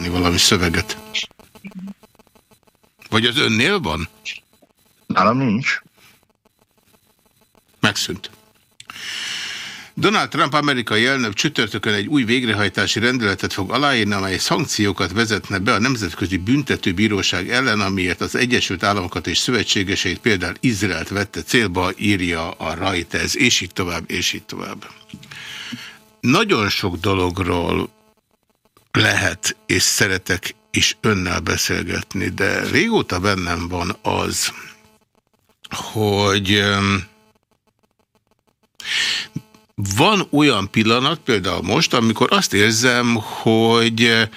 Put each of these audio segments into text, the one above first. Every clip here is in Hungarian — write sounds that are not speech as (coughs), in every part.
találni valami szöveget. Vagy az önnél van? Nálam nincs. Megszűnt. Donald Trump amerikai elnök csütörtökön egy új végrehajtási rendeletet fog aláírni, amely szankciókat vezetne be a Nemzetközi Büntetőbíróság ellen, amiért az Egyesült Államokat és szövetségeseit például Izraelt vette célba, írja a Reuters, és így tovább, és így tovább. Nagyon sok dologról lehet és szeretek is önnel beszélgetni, de régóta bennem van az, hogy van olyan pillanat, például most, amikor azt érzem, hogy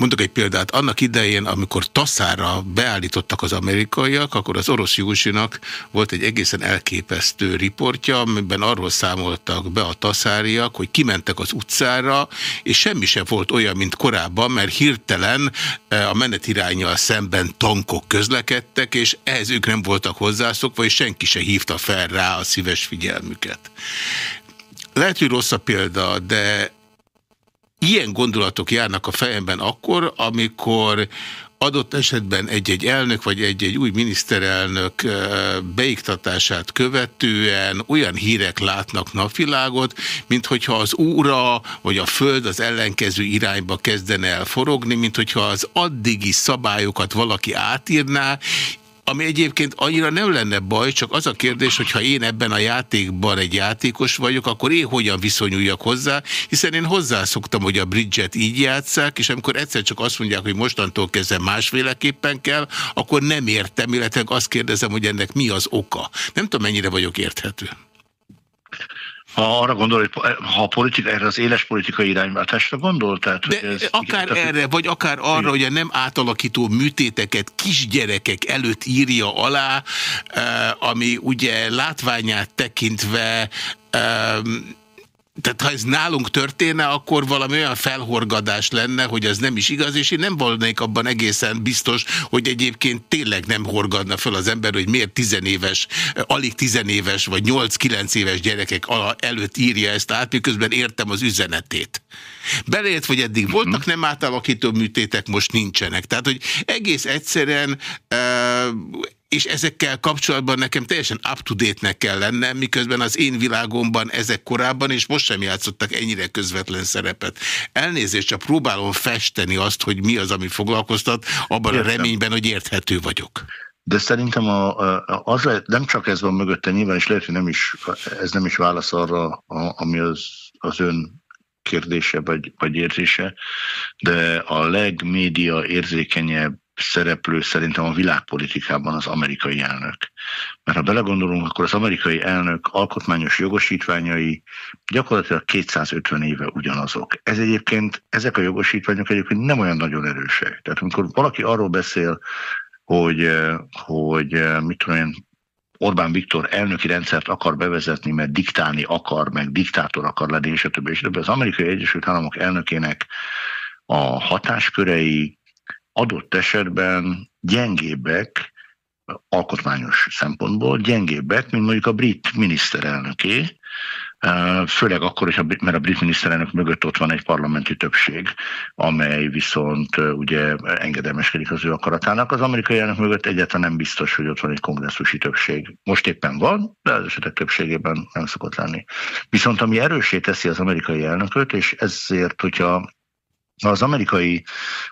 Mondok egy példát, annak idején, amikor Taszára beállítottak az amerikaiak, akkor az orosz Józsinak volt egy egészen elképesztő riportja, amiben arról számoltak be a taszáriak, hogy kimentek az utcára, és semmi sem volt olyan, mint korábban, mert hirtelen e, a menetirányjal szemben tankok közlekedtek, és ehhez ők nem voltak hozzászokva, és senki se hívta fel rá a szíves figyelmüket. Lehet, hogy rossz a példa, de ilyen gondolatok járnak a fejemben akkor, amikor adott esetben egy-egy elnök vagy egy-egy új miniszterelnök beiktatását követően olyan hírek látnak napvilágot, mint hogyha az óra vagy a föld az ellenkező irányba kezdene el forogni, mint hogyha az addigi szabályokat valaki átírná, ami egyébként annyira nem lenne baj, csak az a kérdés, hogy ha én ebben a játékban egy játékos vagyok, akkor én hogyan viszonyuljak hozzá, hiszen én hozzászoktam, hogy a bridget így játszák, és amikor egyszer csak azt mondják, hogy mostantól kezdve másféleképpen kell, akkor nem értem, illetve azt kérdezem, hogy ennek mi az oka. Nem tudom, mennyire vagyok érthető. Ha arra gondol, hogy ha a politika, erre az éles politikai irányváltásra gondol? Tehát, De ez akár igen, erre, vagy akár arra, igen. hogy a nem átalakító műtéteket kisgyerekek előtt írja alá, eh, ami ugye látványát tekintve tehát ha ez nálunk történne, akkor valami olyan felhorgadás lenne, hogy ez nem is igaz, és én nem volnék abban egészen biztos, hogy egyébként tényleg nem horgadna fel az ember, hogy miért tizenéves, alig tizenéves vagy nyolc-kilenc éves gyerekek előtt írja ezt át, miközben értem az üzenetét. Beleért, hogy eddig voltak nem átalakító műtétek, most nincsenek. Tehát, hogy egész egyszerűen uh, és ezekkel kapcsolatban nekem teljesen up-to-date-nek kell lennem, miközben az én világomban ezek korábban, és most sem játszottak ennyire közvetlen szerepet. Elnézést, csak próbálom festeni azt, hogy mi az, ami foglalkoztat, abban Értem. a reményben, hogy érthető vagyok. De szerintem a, a, az, nem csak ez van mögötte, nyilván, és lehet, hogy nem is, ez nem is válasz arra, a, ami az, az ön kérdése vagy, vagy érzése, de a legmédia érzékenyebb szereplő szerintem a világpolitikában az amerikai elnök. Mert ha belegondolunk, akkor az amerikai elnök alkotmányos jogosítványai gyakorlatilag 250 éve ugyanazok. Ez egyébként, ezek a jogosítványok egyébként nem olyan nagyon erősek. Tehát amikor valaki arról beszél, hogy, hogy mit tudom én, Orbán Viktor elnöki rendszert akar bevezetni, mert diktálni akar, meg diktátor akar lenni, és a többi, és a többi. Az amerikai Egyesült Államok elnökének a hatáskörei, adott esetben gyengébbek, alkotmányos szempontból gyengébbek, mint mondjuk a brit miniszterelnöké, főleg akkor, hogyha, mert a brit miniszterelnök mögött ott van egy parlamenti többség, amely viszont ugye engedelmeskedik az ő akaratának. Az amerikai elnök mögött egyáltalán nem biztos, hogy ott van egy kongresszusi többség. Most éppen van, de az esetek többségében nem szokott lenni. Viszont ami erősé teszi az amerikai elnököt, és ezért, hogyha ha az amerikai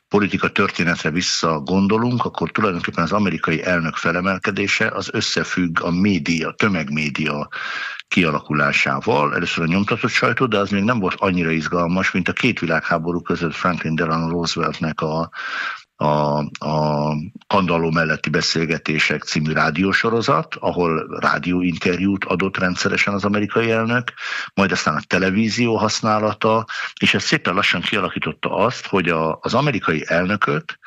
politika történetre visszagondolunk, akkor tulajdonképpen az amerikai elnök felemelkedése az összefügg a média, tömegmédia kialakulásával. Először a nyomtatott sajtó, de az még nem volt annyira izgalmas, mint a két világháború között Franklin Delano Rooseveltnek a a, a Kandalló melletti beszélgetések című rádiósorozat, ahol rádióinterjút adott rendszeresen az amerikai elnök, majd aztán a televízió használata, és ez szépen lassan kialakította azt, hogy a, az amerikai elnököt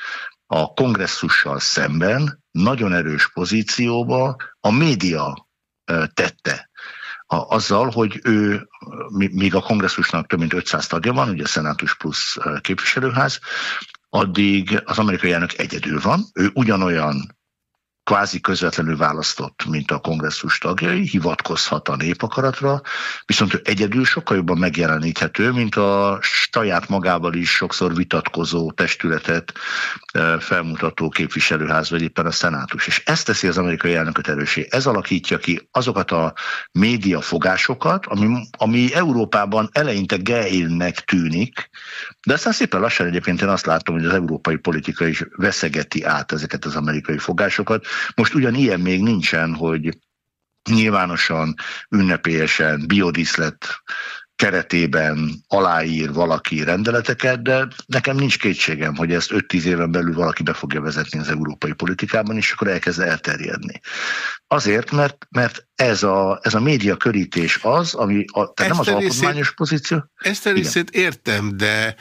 a kongresszussal szemben nagyon erős pozícióba a média tette a, azzal, hogy ő, míg a kongresszusnak több mint 500 tagja van, ugye Szenátus plusz képviselőház, addig az amerikai elnök egyedül van, ő ugyanolyan kvázi közvetlenül választott, mint a kongresszus tagjai, hivatkozhat a népakaratra, viszont ő egyedül sokkal jobban megjeleníthető, mint a saját magával is sokszor vitatkozó testületet eh, felmutató képviselőház, vagy éppen a szenátus. És ezt teszi az amerikai elnököt erősé. Ez alakítja ki azokat a média fogásokat, ami, ami Európában eleinte geilnek tűnik, de aztán szépen lassan egyébként én azt látom, hogy az európai politika is veszegeti át ezeket az amerikai fogásokat, most ugyanilyen még nincsen, hogy nyilvánosan, ünnepélyesen, biodiszlet keretében aláír valaki rendeleteket, de nekem nincs kétségem, hogy ezt 5-10 éven belül valaki be fogja vezetni az európai politikában, és akkor elkezd elterjedni. Azért, mert, mert ez, a, ez a média körítés az, ami a, tehát ezt nem az alkotmányos pozíció. Ezt a részét értem, de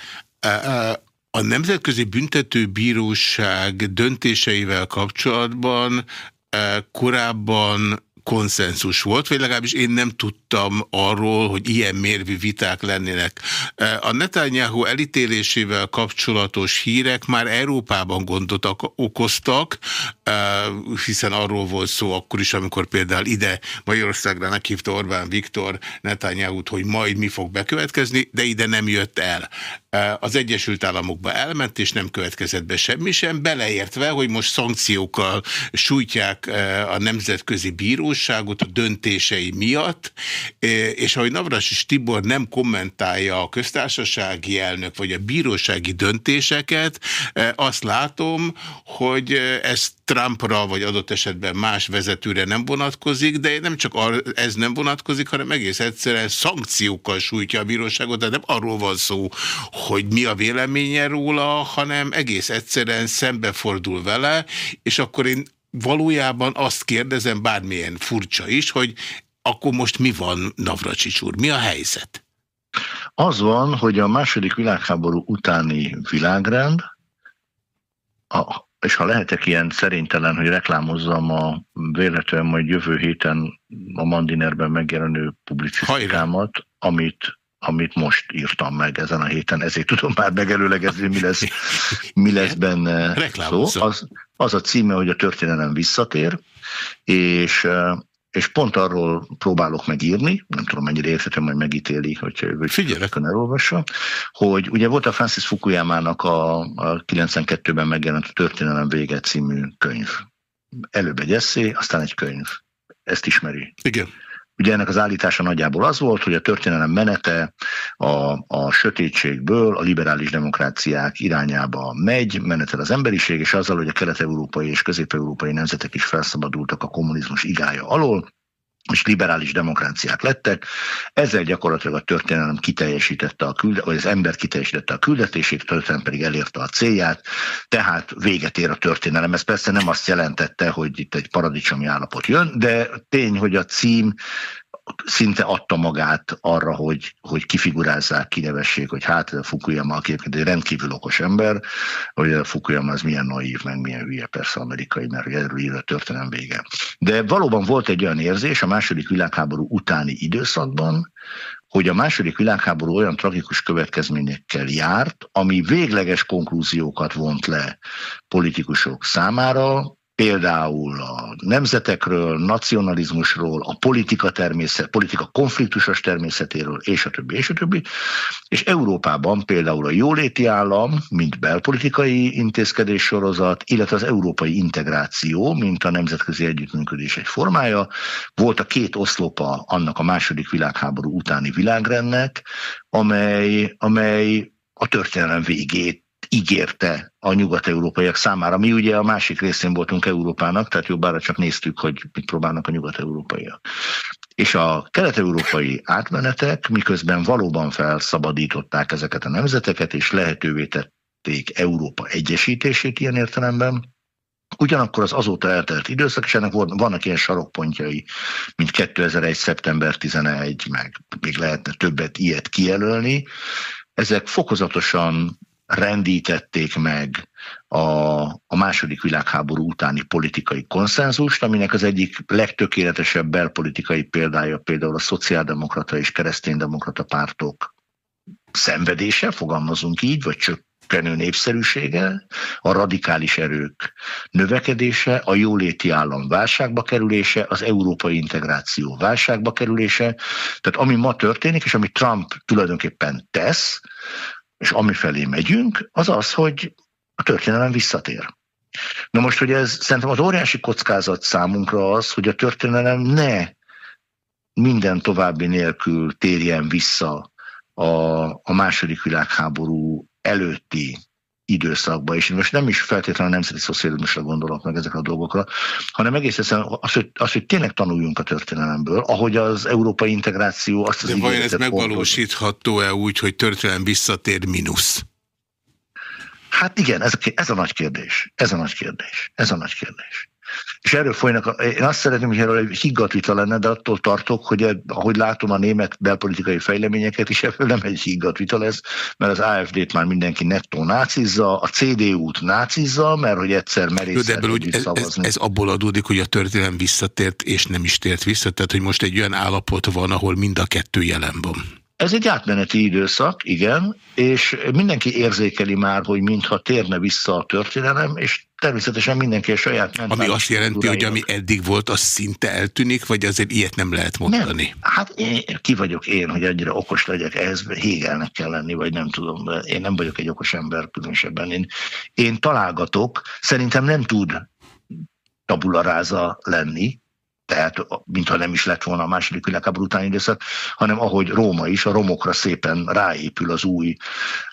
a Nemzetközi Büntetőbíróság döntéseivel kapcsolatban eh, korábban konszenzus volt, vagy legalábbis én nem tudtam arról, hogy ilyen mérvű viták lennének. E, a Netanyahu elítélésével kapcsolatos hírek már Európában gondot okoztak, e, hiszen arról volt szó akkor is, amikor például ide Magyarországra meghívta Orbán Viktor Netanyahu-t, hogy majd mi fog bekövetkezni, de ide nem jött el. E, az Egyesült Államokba elment, és nem következett be semmi sem, beleértve, hogy most szankciókkal sújtják a nemzetközi bíróság, bíróságot a döntései miatt, e, és ahogy Navras Tibor nem kommentálja a köztársasági elnök vagy a bírósági döntéseket, azt látom, hogy ez Trumpra vagy adott esetben más vezetőre nem vonatkozik, de nem csak ez nem vonatkozik, hanem egész egyszerűen szankciókkal sújtja a bíróságot, tehát nem arról van szó, hogy mi a véleménye róla, hanem egész egyszerűen szembefordul vele, és akkor én valójában azt kérdezem, bármilyen furcsa is, hogy akkor most mi van Navracsics úr? Mi a helyzet? Az van, hogy a második világháború utáni világrend, a, és ha lehetek ilyen szerintelen, hogy reklámozzam a véletlenül majd jövő héten a Mandinerben megjelenő publicisztikámat, amit amit most írtam meg ezen a héten, ezért tudom már megelőlegezni, mi lesz, mi lesz benne szó. Az, az a címe, hogy a történelem visszatér, és és pont arról próbálok megírni, nem tudom mennyire érthetem, majd megítéli, hogyha hogy elolvassa, hogy ugye volt a Francis Fukuyama-nak a, a 92-ben megjelent a Történelem vége című könyv. Előbb egy eszé, aztán egy könyv. Ezt ismeri. Igen. Ugye ennek az állítása nagyjából az volt, hogy a történelem menete a, a sötétségből a liberális demokráciák irányába megy, menetel az emberiség, és azzal, hogy a kelet-európai és közép-európai nemzetek is felszabadultak a kommunizmus igája alól, és liberális demokráciák lettek. Ezzel gyakorlatilag a történelem kiteljesítette a küldet, vagy az ember kiteljesítette a küldetését, történelem pedig elérte a célját, tehát véget ér a történelem. Ez persze nem azt jelentette, hogy itt egy paradicsomi állapot jön, de tény, hogy a cím szinte adta magát arra, hogy, hogy kifigurázzák, kinevessék, hogy hát a Fukuyama egyébként egy rendkívül okos ember, hogy a Fukuyama az milyen naív, meg milyen hülye, persze amerikai, mert erről ír a történelem vége. De valóban volt egy olyan érzés a második világháború utáni időszakban, hogy a második világháború olyan tragikus következményekkel járt, ami végleges konklúziókat vont le politikusok számára, például a nemzetekről, nacionalizmusról, a politika természet, politika konfliktusos természetéről, és a többi, és a többi. És Európában például a jóléti állam, mint belpolitikai intézkedés sorozat, illetve az európai integráció, mint a nemzetközi együttműködés egy formája, volt a két oszlopa annak a második világháború utáni világrendnek, amely, amely a történelem végét ígérte a nyugat-európaiak számára. Mi ugye a másik részén voltunk Európának, tehát jobbára csak néztük, hogy mit próbálnak a nyugat-európaiak. És a kelet-európai átmenetek miközben valóban felszabadították ezeket a nemzeteket, és lehetővé tették Európa egyesítését ilyen értelemben, Ugyanakkor az azóta eltelt időszak, és ennek vannak ilyen sarokpontjai, mint 2001. szeptember 11, meg még lehetne többet ilyet kijelölni. Ezek fokozatosan rendítették meg a, a második világháború utáni politikai konszenzust, aminek az egyik legtökéletesebb belpolitikai példája például a szociáldemokrata és kereszténydemokrata pártok szenvedése, fogalmazunk így, vagy csak csökkenő népszerűsége, a radikális erők növekedése, a jóléti állam válságba kerülése, az európai integráció válságba kerülése. Tehát ami ma történik, és amit Trump tulajdonképpen tesz, és ami felé megyünk, az az, hogy a történelem visszatér. Na most, hogy ez szerintem az óriási kockázat számunkra az, hogy a történelem ne minden további nélkül térjen vissza a, a második világháború előtti időszakba, és most nem is feltétlenül nemzeti szocializmusra gondolok meg ezekre a dolgokra, hanem egész egyszerűen az, hogy, az, hogy tényleg tanuljunk a történelemből, ahogy az európai integráció azt az De vajon ez megvalósítható-e úgy, hogy történelem visszatér mínusz? Hát igen, ez ez a nagy kérdés. Ez a nagy kérdés. Ez a nagy kérdés. És erről folynak, én azt szeretném, hogy erről egy higgadt vita lenne, de attól tartok, hogy ahogy látom a német belpolitikai fejleményeket is, ebből nem egy higgadt vita lesz, mert az AFD-t már mindenki nettó nácizza, a CDU-t nácizza, mert hogy egyszer merész de ebből úgy, ez, ez, ez, abból adódik, hogy a történelem visszatért, és nem is tért vissza, tehát hogy most egy olyan állapot van, ahol mind a kettő jelen van. Ez egy átmeneti időszak, igen, és mindenki érzékeli már, hogy mintha térne vissza a történelem, és természetesen mindenki a saját Ami azt jelenti, hogy ami eddig volt, az szinte eltűnik, vagy azért ilyet nem lehet mondani? Nem. Hát én, ki vagyok én, hogy ennyire okos legyek, ehhez hégelnek kell lenni, vagy nem tudom, de én nem vagyok egy okos ember különösebben. Én, én találgatok, szerintem nem tud tabularáza lenni, tehát mintha nem is lett volna a második világháború utáni időszak, hanem ahogy Róma is, a romokra szépen ráépül az új,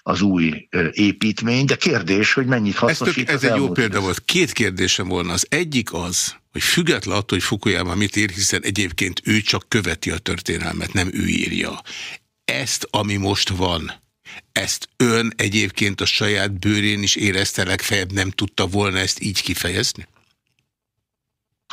az új építmény, de kérdés, hogy mennyit hasznosít. Ez, tök, ez egy jó példa időszak. volt. Két kérdésem volna. Az egyik az, hogy független attól, hogy Fukuyama mit ír, hiszen egyébként ő csak követi a történelmet, nem ő írja. Ezt, ami most van, ezt ön egyébként a saját bőrén is érezte legfeljebb, nem tudta volna ezt így kifejezni?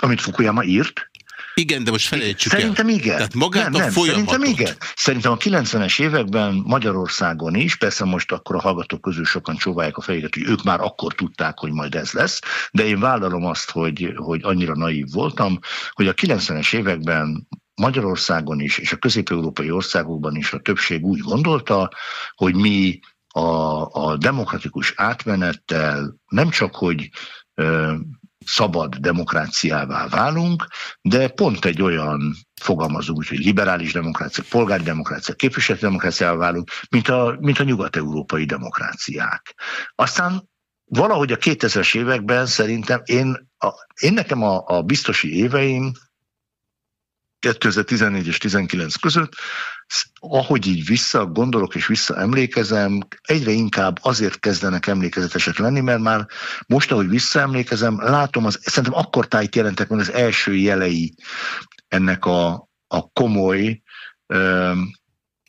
Amit Fukuyama írt? Igen, de most felejtsük Szerintem el. igen. Tehát magát nem, a nem, folyamatot. Szerintem igen. Szerintem a 90-es években Magyarországon is, persze most akkor a hallgatók közül sokan csóválják a fejüket, hogy ők már akkor tudták, hogy majd ez lesz, de én vállalom azt, hogy, hogy annyira naív voltam, hogy a 90-es években Magyarországon is, és a közép-európai országokban is a többség úgy gondolta, hogy mi a, a demokratikus átmenettel nem csak, hogy szabad demokráciává válunk, de pont egy olyan fogalmazunk, hogy liberális demokrácia, polgári demokrácia, képviseleti demokráciává válunk, mint a, mint a nyugat-európai demokráciák. Aztán valahogy a 2000-es években szerintem én, a, én nekem a, a biztosi éveim 2014 és 19 között ahogy így vissza gondolok és visszaemlékezem, egyre inkább azért kezdenek emlékezetesek lenni, mert már most, ahogy visszaemlékezem, látom, az, szerintem akkor tájt jelentek meg az első jelei ennek a, a komoly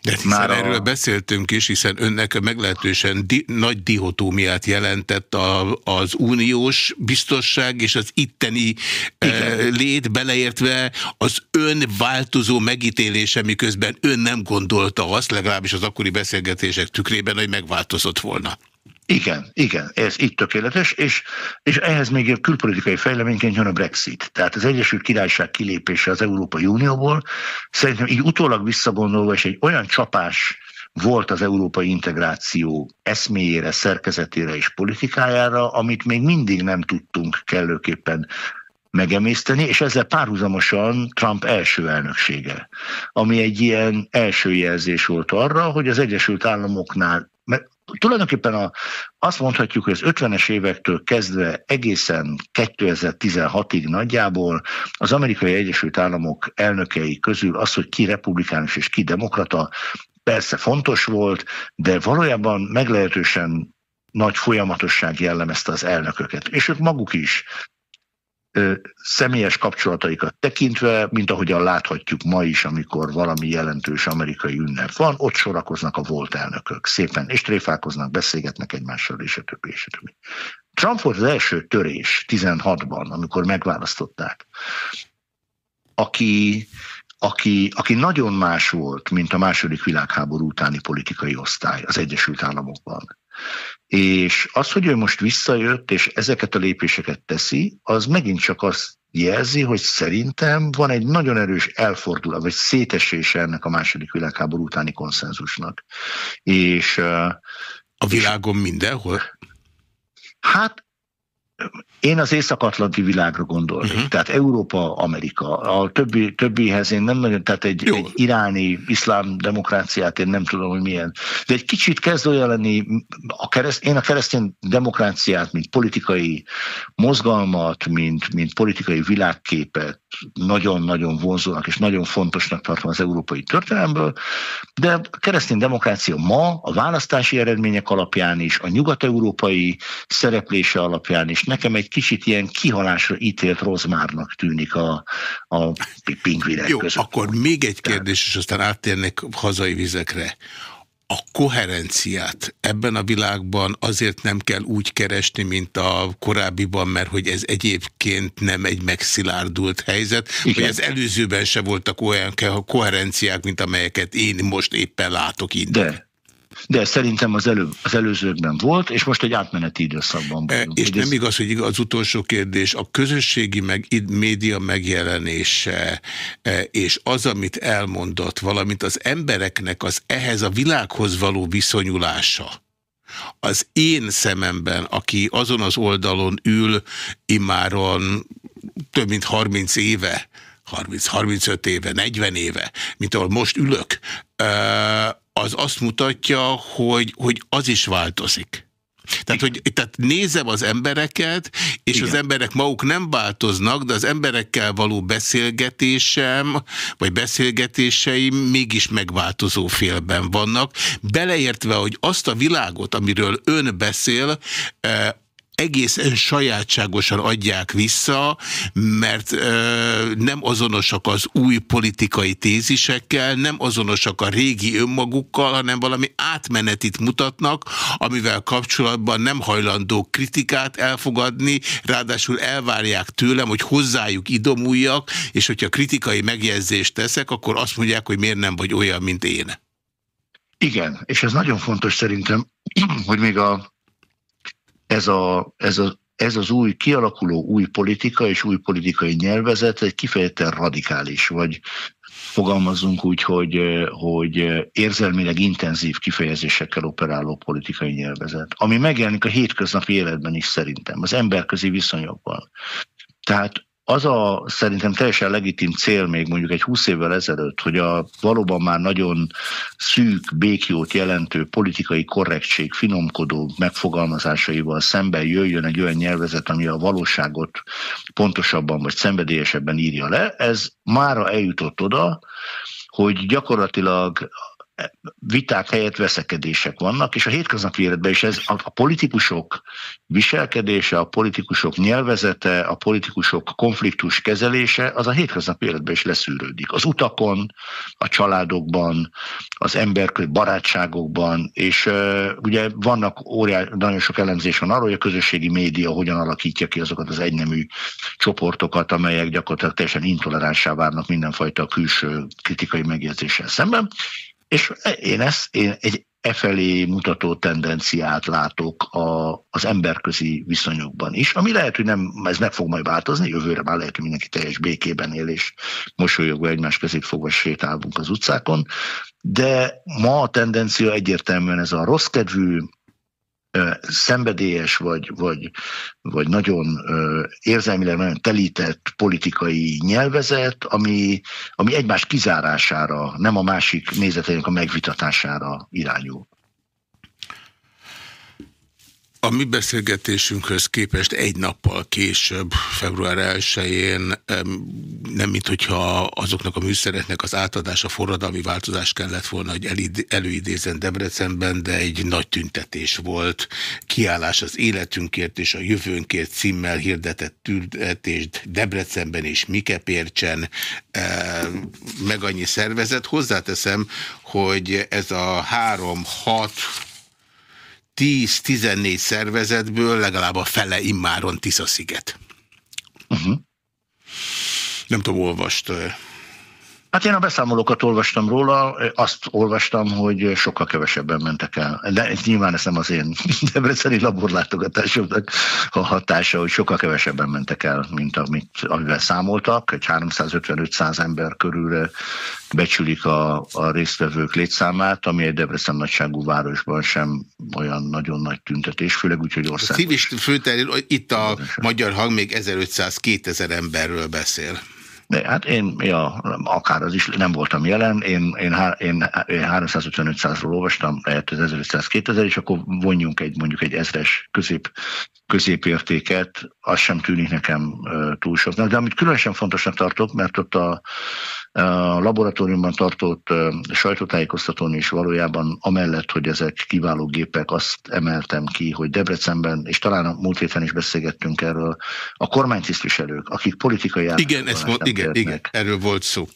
de hiszen Már a... erről beszéltünk is, hiszen önnek meglehetősen di nagy dihotómiát jelentett a, az uniós biztosság és az itteni e, lét beleértve az ön változó megítélése, miközben ön nem gondolta azt, legalábbis az akkori beszélgetések tükrében, hogy megváltozott volna. Igen, igen, ez itt tökéletes, és, és ehhez még a külpolitikai fejleményként jön a Brexit. Tehát az Egyesült Királyság kilépése az Európai Unióból, szerintem így utólag visszagondolva, és egy olyan csapás volt az európai integráció eszméjére, szerkezetére és politikájára, amit még mindig nem tudtunk kellőképpen megemészteni, és ezzel párhuzamosan Trump első elnöksége, ami egy ilyen első jelzés volt arra, hogy az Egyesült Államoknál tulajdonképpen a, azt mondhatjuk, hogy az 50-es évektől kezdve egészen 2016-ig nagyjából az amerikai Egyesült Államok elnökei közül az, hogy ki republikánus és ki demokrata, persze fontos volt, de valójában meglehetősen nagy folyamatosság jellemezte az elnököket. És ők maguk is személyes kapcsolataikat tekintve, mint ahogyan láthatjuk ma is, amikor valami jelentős amerikai ünnep van, ott sorakoznak a volt elnökök szépen, és tréfálkoznak, beszélgetnek egymással, és a többi, és a többi. Trump volt az első törés 16-ban, amikor megválasztották, aki, aki, aki nagyon más volt, mint a második világháború utáni politikai osztály az Egyesült Államokban. És az, hogy ő most visszajött, és ezeket a lépéseket teszi, az megint csak azt jelzi, hogy szerintem van egy nagyon erős elfordulás, vagy szétesése ennek a második világháború utáni konszenzusnak. És A világon mindenhol? Hát én az észak-atlanti világra gondolnék, uh-huh. tehát Európa, Amerika. A többi, többihez én nem nagyon, tehát egy, egy iráni iszlám demokráciát én nem tudom, hogy milyen. De egy kicsit kezd olyan lenni, a kereszt, én a keresztény demokráciát, mint politikai mozgalmat, mint, mint politikai világképet nagyon-nagyon vonzónak és nagyon fontosnak tartom az európai történelemből, de a keresztény demokrácia ma a választási eredmények alapján is, a nyugat-európai szereplése alapján is nekem egy kicsit ilyen kihalásra ítélt rozmárnak tűnik a, a pingvinek Jó, között. akkor még egy kérdés, és aztán áttérnek hazai vizekre a koherenciát ebben a világban azért nem kell úgy keresni, mint a korábbiban, mert hogy ez egyébként nem egy megszilárdult helyzet, Igen. hogy az előzőben se voltak olyan koherenciák, mint amelyeket én most éppen látok itt. De, de szerintem az, elő, az előzőkben volt, és most egy átmeneti időszakban e, vagyunk. És nem ez... igaz, hogy az utolsó kérdés, a közösségi meg, média megjelenése, e, és az, amit elmondott, valamint az embereknek az ehhez a világhoz való viszonyulása, az én szememben, aki azon az oldalon ül immáron több mint 30 éve, 30-35 éve, 40 éve, mint ahol most ülök, e, az azt mutatja, hogy, hogy az is változik. Tehát, hogy, tehát nézem az embereket, és Igen. az emberek maguk nem változnak, de az emberekkel való beszélgetésem, vagy beszélgetéseim mégis megváltozó félben vannak, beleértve, hogy azt a világot, amiről ön beszél, eh, egészen sajátságosan adják vissza, mert ö, nem azonosak az új politikai tézisekkel, nem azonosak a régi önmagukkal, hanem valami átmenetit mutatnak, amivel kapcsolatban nem hajlandó kritikát elfogadni, ráadásul elvárják tőlem, hogy hozzájuk idomuljak, és hogyha kritikai megjegyzést teszek, akkor azt mondják, hogy miért nem vagy olyan, mint én. Igen, és ez nagyon fontos szerintem, (clears throat) hogy még a ez, a, ez, a, ez az új kialakuló új politika és új politikai nyelvezet egy kifejezetten radikális, vagy fogalmazunk úgy, hogy, hogy érzelmileg intenzív kifejezésekkel operáló politikai nyelvezet, ami megjelenik a hétköznapi életben is szerintem, az emberközi viszonyokban. Tehát az a szerintem teljesen legitim cél még mondjuk egy 20 évvel ezelőtt, hogy a valóban már nagyon szűk, békjót jelentő politikai korrektség, finomkodó megfogalmazásaival szemben jöjjön egy olyan nyelvezet, ami a valóságot pontosabban vagy szenvedélyesebben írja le. Ez mára eljutott oda, hogy gyakorlatilag viták helyett veszekedések vannak, és a hétköznapi életben is ez a politikusok viselkedése, a politikusok nyelvezete, a politikusok konfliktus kezelése, az a hétköznapi életben is leszűrődik. Az utakon, a családokban, az emberközi barátságokban, és uh, ugye vannak óriás, nagyon sok elemzés van arról, hogy a közösségi média hogyan alakítja ki azokat az egynemű csoportokat, amelyek gyakorlatilag teljesen intoleránsá várnak mindenfajta külső kritikai megjegyzéssel szemben, és én, ezt, én egy e felé mutató tendenciát látok a, az emberközi viszonyokban is, ami lehet, hogy nem, ez meg fog majd változni, jövőre már lehet, hogy mindenki teljes békében él, és mosolyogva egymás kezét fogva sétálunk az utcákon, de ma a tendencia egyértelműen ez a rossz kedvű, szenvedélyes, vagy, vagy, vagy nagyon érzelmileg nagyon telített politikai nyelvezet, ami, ami egymás kizárására, nem a másik nézeteinek a megvitatására irányul. A mi beszélgetésünkhöz képest egy nappal később, február 1-én nem mint hogyha azoknak a műszereknek az átadása forradalmi változás kellett volna, hogy előidézen Debrecenben, de egy nagy tüntetés volt. Kiállás az életünkért és a jövőnkért címmel hirdetett tüntetést Debrecenben és Mikepércsen meg annyi szervezet. Hozzáteszem, hogy ez a három-hat 10-14 szervezetből legalább a fele immáron Tisza-sziget. Uh -huh. Nem tudom, olvast. Hát én a beszámolókat olvastam róla, azt olvastam, hogy sokkal kevesebben mentek el. De nyilván ez nem az én (laughs) debreceni laborlátogatásomnak a hatása, hogy sokkal kevesebben mentek el, mint amit, amivel számoltak. Egy 350-500 ember körülre becsülik a, a résztvevők létszámát, ami egy Debrecen nagyságú városban sem olyan nagyon nagy tüntetés, főleg úgy, hogy országos. A civis főterén, itt a magyar hang még 1500-2000 emberről beszél. De hát én, ja, akár az is nem voltam jelen, én, én, én, én 355-ról olvastam, lehet az 1500-2000, és akkor vonjunk egy mondjuk egy ezres közép, középértéket, az sem tűnik nekem túl soknak. De amit különösen fontosnak tartok, mert ott a, a laboratóriumban tartott sajtótájékoztatón is valójában amellett, hogy ezek kiváló gépek, azt emeltem ki, hogy Debrecenben, és talán a múlt héten is beszélgettünk erről, a kormánytisztviselők, akik politikai Igen, ezt mond, igen, igen, erről volt szó.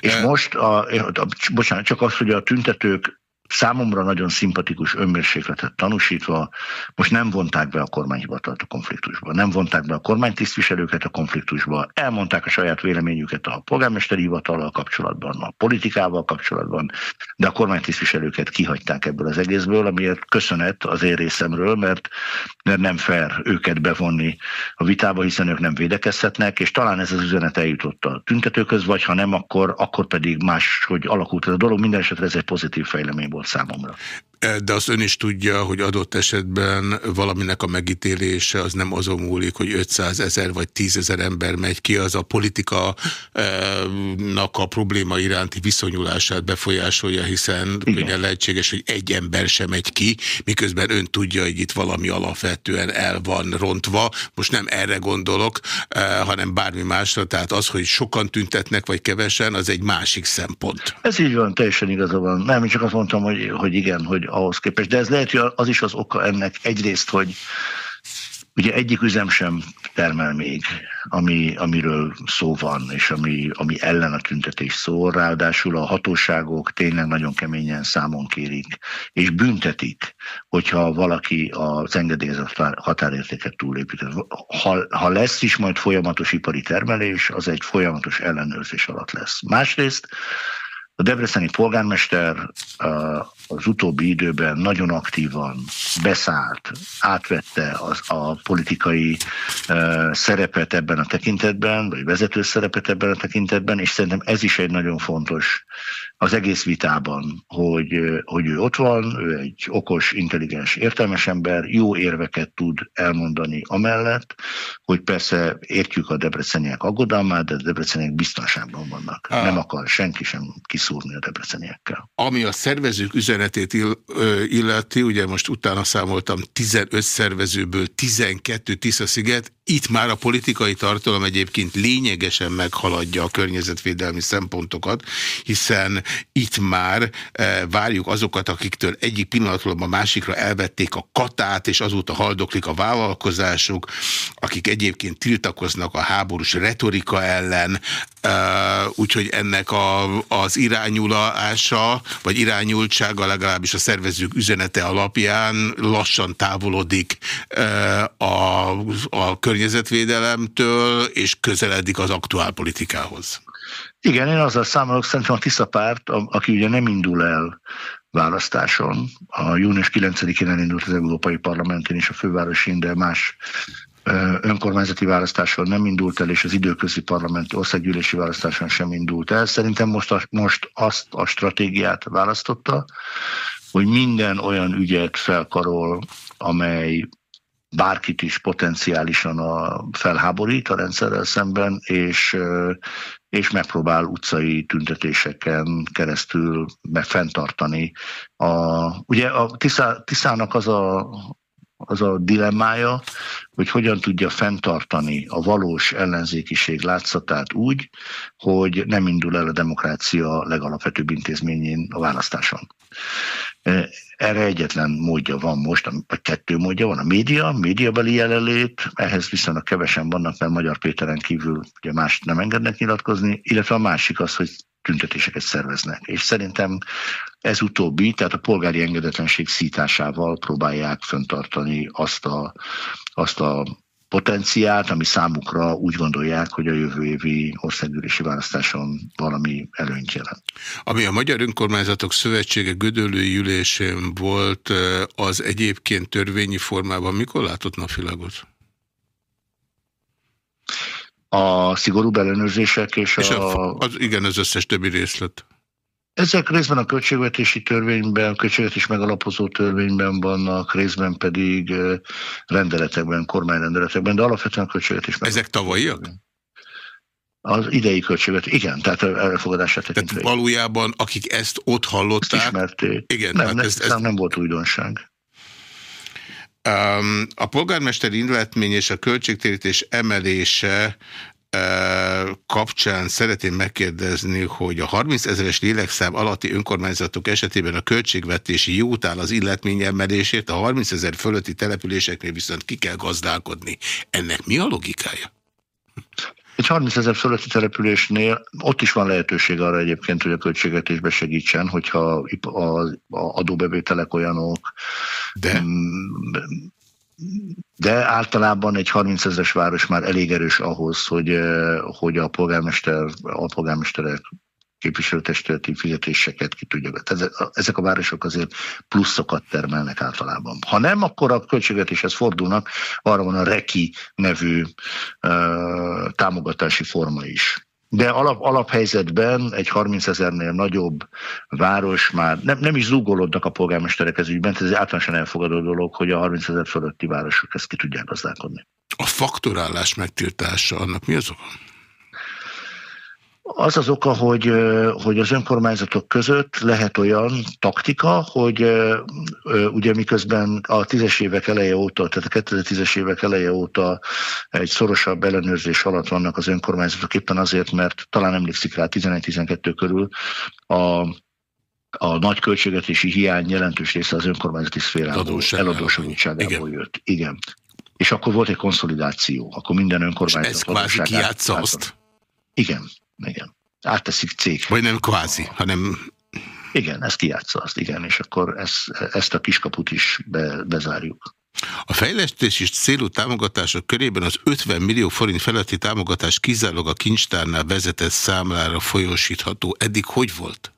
És uh, most, a, a, bocsánat, csak az, hogy a tüntetők számomra nagyon szimpatikus önmérsékletet tanúsítva, most nem vonták be a kormányhivatalt a konfliktusba, nem vonták be a kormánytisztviselőket a konfliktusba, elmondták a saját véleményüket a polgármesteri hivatallal kapcsolatban, a politikával kapcsolatban, de a kormánytisztviselőket kihagyták ebből az egészből, amiért köszönet az én részemről, mert, mert nem fair őket bevonni a vitába, hiszen ők nem védekezhetnek, és talán ez az üzenet eljutott a tüntetőköz, vagy ha nem, akkor, akkor pedig más, hogy alakult ez a dolog. Minden esetre ez egy pozitív fejlemény volt számomra. De azt ön is tudja, hogy adott esetben valaminek a megítélése az nem azon múlik, hogy 500 ezer vagy 10 ezer ember megy ki, az a politikának a probléma iránti viszonyulását befolyásolja, hiszen könnyen lehetséges, hogy egy ember sem megy ki, miközben ön tudja, hogy itt valami alapvetően el van rontva. Most nem erre gondolok, hanem bármi másra, tehát az, hogy sokan tüntetnek, vagy kevesen, az egy másik szempont. Ez így van, teljesen igaza van. Nem, csak azt mondtam, hogy, hogy igen, hogy ahhoz képest. De ez lehet, hogy az is az oka ennek egyrészt, hogy ugye egyik üzem sem termel még, ami, amiről szó van, és ami, ami ellen a tüntetés szól, ráadásul a hatóságok tényleg nagyon keményen számon kérik, és büntetik, hogyha valaki az engedélyezett határértéket túlépít. Ha, ha lesz is majd folyamatos ipari termelés, az egy folyamatos ellenőrzés alatt lesz. Másrészt a debreceni polgármester az utóbbi időben nagyon aktívan beszállt, átvette az, a politikai szerepet ebben a tekintetben, vagy vezető szerepet ebben a tekintetben, és szerintem ez is egy nagyon fontos az egész vitában, hogy, hogy ő ott van, ő egy okos, intelligens, értelmes ember, jó érveket tud elmondani amellett, hogy persze értjük a debreceniek aggodalmát, de a debreceniek biztonságban vannak. A... Nem akar senki sem kiszúrni a debreceniekkel. Ami a szervezők üzenetét ill, illeti, ugye most utána számoltam 15 szervezőből 12 Tisza-sziget, itt már a politikai tartalom egyébként lényegesen meghaladja a környezetvédelmi szempontokat, hiszen itt már e, várjuk azokat, akiktől egyik pillanatról a másikra elvették a katát, és azóta haldoklik a vállalkozásuk, akik egyébként tiltakoznak a háborús retorika ellen, úgyhogy ennek a, az irányulása, vagy irányultsága legalábbis a szervezők üzenete alapján lassan távolodik a, a környezetvédelemtől, és közeledik az aktuál politikához. Igen, én azzal számolok, szerintem a Tisza párt, aki ugye nem indul el választáson, a június 9-én elindult az Európai Parlamenten és a fővárosin, de más önkormányzati választáson nem indult el, és az időközi parlamenti országgyűlési választáson sem indult el. Szerintem most, a, most azt a stratégiát választotta, hogy minden olyan ügyet felkarol, amely bárkit is potenciálisan a felháborít a rendszerrel szemben, és, és megpróbál utcai tüntetéseken keresztül megfenntartani. A, ugye a Tiszá, Tiszának az a, az a dilemmája, hogy hogyan tudja fenntartani a valós ellenzékiség látszatát úgy, hogy nem indul el a demokrácia legalapvetőbb intézményén a választáson. Erre egyetlen módja van most, vagy kettő módja van. A média, médiabeli jelenlét, ehhez viszonylag kevesen vannak, mert Magyar Péteren kívül ugye más nem engednek nyilatkozni, illetve a másik az, hogy tüntetéseket szerveznek. És szerintem ez utóbbi, tehát a polgári engedetlenség szításával próbálják föntartani azt a, azt a potenciált, ami számukra úgy gondolják, hogy a jövő évi országgyűlési választáson valami előnyt jelent. Ami a Magyar Önkormányzatok Szövetsége gödöllői ülésén volt, az egyébként törvényi formában mikor látott napvilágot? A szigorú ellenőrzések és, és a... a... Az, igen, az összes többi részlet. Ezek részben a költségvetési törvényben, a költségvetés megalapozó törvényben vannak, részben pedig rendeletekben, kormányrendeletekben, de alapvetően a költségvetés Ezek tavalyiak? Az idei költségvetés, igen, tehát elfogadását tekintve. Tehát valójában, akik ezt ott hallották... Ezt ismerték. Igen, nem, hát ez, ez, nem volt újdonság. A polgármester illetmény és a költségtérítés emelése kapcsán szeretném megkérdezni, hogy a 30 ezeres lélekszám alatti önkormányzatok esetében a költségvetési áll az illetmény emelésért, a 30 ezer fölötti településeknél viszont ki kell gazdálkodni. Ennek mi a logikája? Egy 30 ezer fölötti településnél ott is van lehetőség arra egyébként, hogy a költségvetésbe segítsen, hogyha az adóbevételek olyanok. De? De általában egy 30 ezeres város már elég erős ahhoz, hogy, hogy a polgármester, a polgármesterek képviselőtestületi fizetéseket ki tudja Ezek a városok azért pluszokat termelnek általában. Ha nem, akkor a költségvetéshez fordulnak, arra van a REKI nevű uh, támogatási forma is. De alap, alaphelyzetben egy 30 ezernél nagyobb város már nem, nem is zúgolódnak a polgármesterek ez ügyben, ez egy általánosan elfogadó dolog, hogy a 30 ezer fölötti városok ezt ki tudják gazdálkodni. A faktorálás megtiltása, annak mi az oka? Az az oka, hogy, hogy az önkormányzatok között lehet olyan taktika, hogy ugye miközben a tízes évek eleje óta, tehát a 2010-es évek eleje óta egy szorosabb ellenőrzés alatt vannak az önkormányzatok éppen azért, mert talán emlékszik rá 11-12 körül a a nagy költségvetési hiány jelentős része az önkormányzati szférából, eladósodottságából jött. Igen. És akkor volt egy konszolidáció, akkor minden önkormányzat... És ez kvázi kiátsza azt? Igen, igen. Átteszik cég. Vagy nem kvázi, hanem... Igen, ezt kijátsza azt, igen, és akkor ezt, ezt a kiskaput is be, bezárjuk. A fejlesztés és célú támogatások körében az 50 millió forint feletti támogatás kizárólag a kincstárnál vezetett számlára folyósítható. Eddig hogy volt?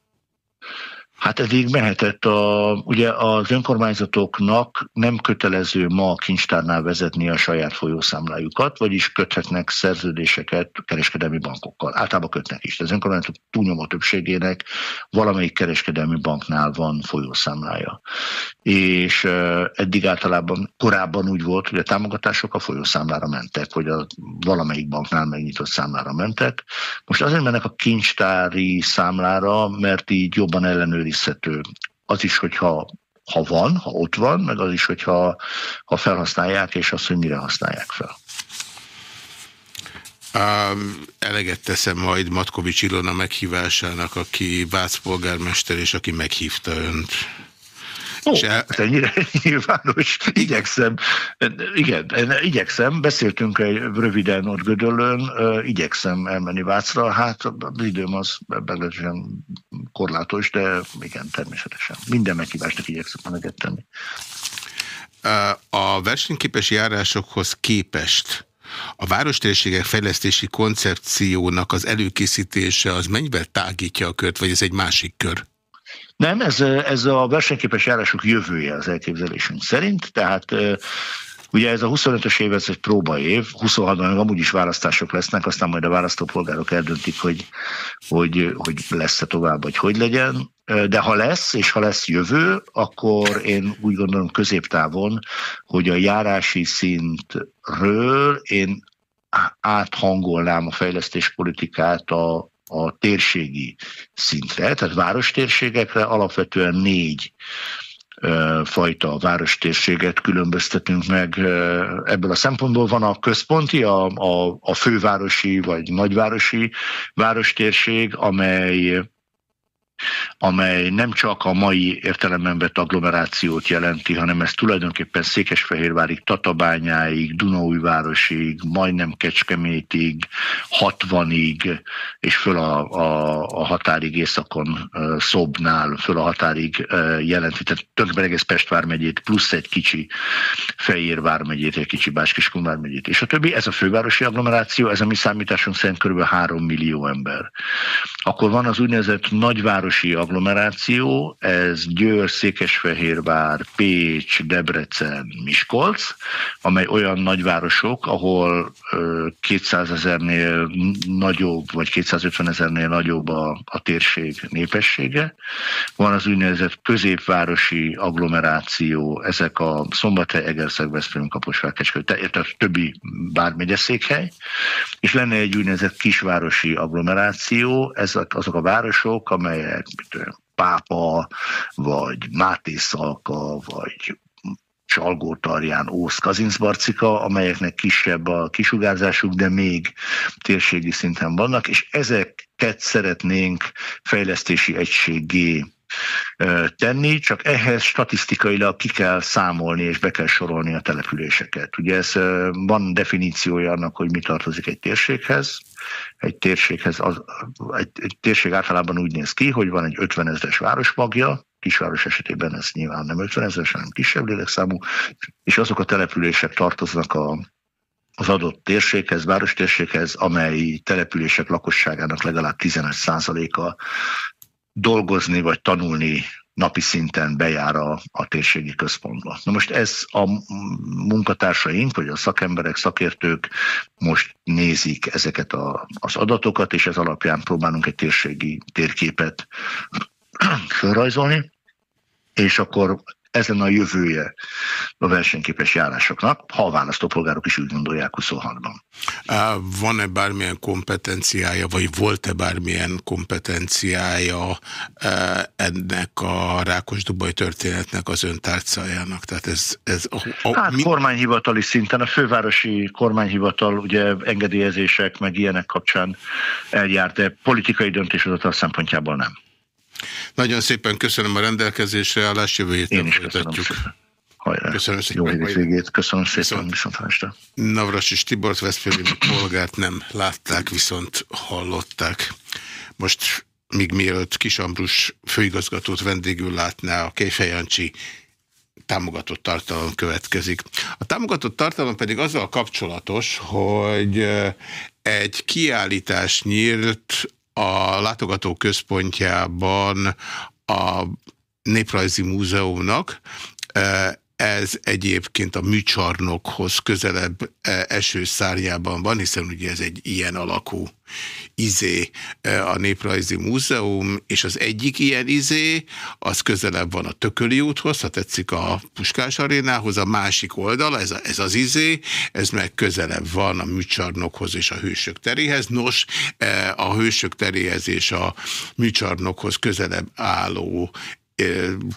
Hát eddig mehetett a, ugye az önkormányzatoknak nem kötelező ma a kincstárnál vezetni a saját folyószámlájukat, vagyis köthetnek szerződéseket kereskedelmi bankokkal. Általában kötnek is. De az önkormányzatok túlnyomó többségének valamelyik kereskedelmi banknál van folyószámlája. És eddig általában korábban úgy volt, hogy a támogatások a folyószámlára mentek, vagy a valamelyik banknál megnyitott számlára mentek. Most azért mennek a kincstári számlára, mert így jobban ellenőr ellenőrizhető. Az is, hogyha ha van, ha ott van, meg az is, hogyha ha felhasználják, és azt, hogy mire használják fel. Um, eleget teszem majd Matkovics Ilona meghívásának, aki Vác polgármester, és aki meghívta önt. Ó, és el... Hát ennyire (laughs) nyilvános. Igyekszem, igen, igyekszem, beszéltünk egy röviden ott Gödöllön, igyekszem elmenni Vácra, hát az időm az meglehetősen korlátos, de igen, természetesen. Minden meghívásnak igyekszem eleget tenni. A versenyképes járásokhoz képest a várostérségek fejlesztési koncepciónak az előkészítése az mennyivel tágítja a kört, vagy ez egy másik kör? Nem, ez, ez a versenyképes járások jövője az elképzelésünk szerint, tehát Ugye ez a 25-ös év, ez egy próbaév, 26-ban amúgy is választások lesznek, aztán majd a választópolgárok eldöntik, hogy, hogy, hogy lesz-e tovább, vagy hogy legyen. De ha lesz, és ha lesz jövő, akkor én úgy gondolom középtávon, hogy a járási szintről én áthangolnám a fejlesztéspolitikát a, a térségi szintre, tehát várostérségekre alapvetően négy fajta várostérséget különböztetünk meg. Ebből a szempontból van a központi, a, a, a fővárosi vagy nagyvárosi várostérség, amely amely nem csak a mai értelemben vett agglomerációt jelenti, hanem ez tulajdonképpen Székesfehérvárig, Tatabányáig, Dunaújvárosig, majdnem Kecskemétig, 60-ig, és föl a, a, a határig északon Szobnál, föl a határig jelenti, tehát tulajdonképpen egész Pest vármegyét, plusz egy kicsi Fejér vármegyét, egy kicsi Báskiskun vármegyét, és a többi, ez a fővárosi agglomeráció, ez a mi számításunk szerint kb. 3 millió ember. Akkor van az úgynevezett nagyvárosi agglomeráció, ez Győr, Székesfehérvár, Pécs, Debrecen, Miskolc, amely olyan nagyvárosok, ahol 200 ezernél nagyobb, vagy 250 ezernél nagyobb a, a térség népessége. Van az úgynevezett középvárosi agglomeráció, ezek a Szombathely, Egerszeg, Veszprém, Kaposvár, Kecskő, tehát többi bármegyeszékhely, és lenne egy úgynevezett kisvárosi agglomeráció, ezek azok a városok, amelyek Pápa, vagy Máté Szalka, vagy Tarján, Ósz, Kazincbarcika, amelyeknek kisebb a kisugárzásuk, de még térségi szinten vannak, és ezeket szeretnénk fejlesztési egységé tenni, csak ehhez statisztikailag ki kell számolni és be kell sorolni a településeket. Ugye ez van definíciója annak, hogy mi tartozik egy térséghez. Egy térséghez, az, egy, egy térség általában úgy néz ki, hogy van egy 50 ezres városmagja, kisváros esetében ez nyilván nem 50 ezres, hanem kisebb lélekszámú, és azok a települések tartoznak a, az adott térséghez, várostérséghez, amely települések lakosságának legalább 15%-a dolgozni vagy tanulni napi szinten bejár a, a térségi központba. Na most ez a munkatársaink, vagy a szakemberek, szakértők most nézik ezeket a, az adatokat, és ez alapján próbálunk egy térségi térképet (clears throat) felrajzolni, és akkor ez lenne a jövője a versenyképes járásoknak, ha a választópolgárok is úgy gondolják 26-ban. Van-e bármilyen kompetenciája, vagy volt-e bármilyen kompetenciája ennek a Rákos Dubaj történetnek az öntárcájának? Tehát ez, ez a, a, hát mi... kormányhivatali szinten, a fővárosi kormányhivatal ugye engedélyezések meg ilyenek kapcsán eljárt, de politikai döntéshozatal szempontjából nem. Nagyon szépen köszönöm a rendelkezésre állás, jövő héten Én is folytatjuk. Hajrá. Köszönöm szépen. Jó hétvégét, köszönöm szépen, viszont Navras és Tibort Veszprémi polgárt nem látták, viszont hallották. Most még mielőtt Kisambrus főigazgatót vendégül látná a Kejfejancsi támogatott tartalom következik. A támogatott tartalom pedig azzal kapcsolatos, hogy egy kiállítás nyílt a látogató központjában a Néprajzi Múzeumnak. Ez egyébként a műcsarnokhoz közelebb eső szárnyában van, hiszen ugye ez egy ilyen alakú izé a Néprajzi Múzeum, és az egyik ilyen izé, az közelebb van a Tököli úthoz, ha tetszik a Puskás arénához, a másik oldal, ez, a, ez az izé, ez meg közelebb van a műcsarnokhoz és a hősök teréhez. Nos, a hősök teréhez és a műcsarnokhoz közelebb álló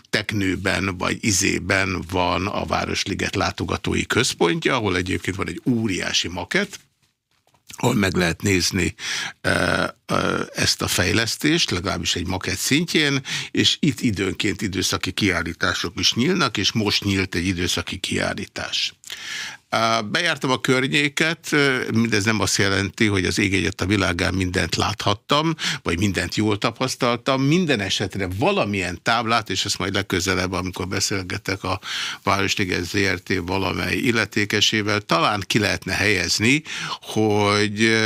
teknőben vagy izében van a Városliget látogatói központja, ahol egyébként van egy óriási maket, ahol meg lehet nézni ezt a fejlesztést, legalábbis egy maket szintjén, és itt időnként időszaki kiállítások is nyílnak, és most nyílt egy időszaki kiállítás. Bejártam a környéket, mindez nem azt jelenti, hogy az ég egyet a világán mindent láthattam, vagy mindent jól tapasztaltam. Minden esetre valamilyen táblát, és ezt majd legközelebb, amikor beszélgetek a Városliget ZRT valamely illetékesével, talán ki lehetne helyezni, hogy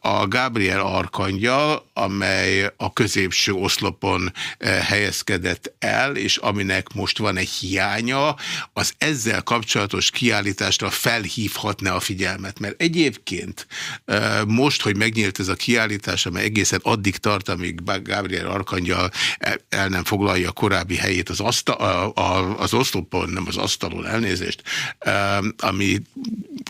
a Gabriel Arkangyal, amely a középső oszlopon helyezkedett el, és aminek most van egy hiánya, az ezzel kapcsolatos kiállításra felhívhatná a figyelmet. Mert egyébként most, hogy megnyílt ez a kiállítás, amely egészen addig tart, amíg Gabriel Arkangyal el nem foglalja a korábbi helyét az, asztal, az oszlopon, nem az asztalon elnézést, ami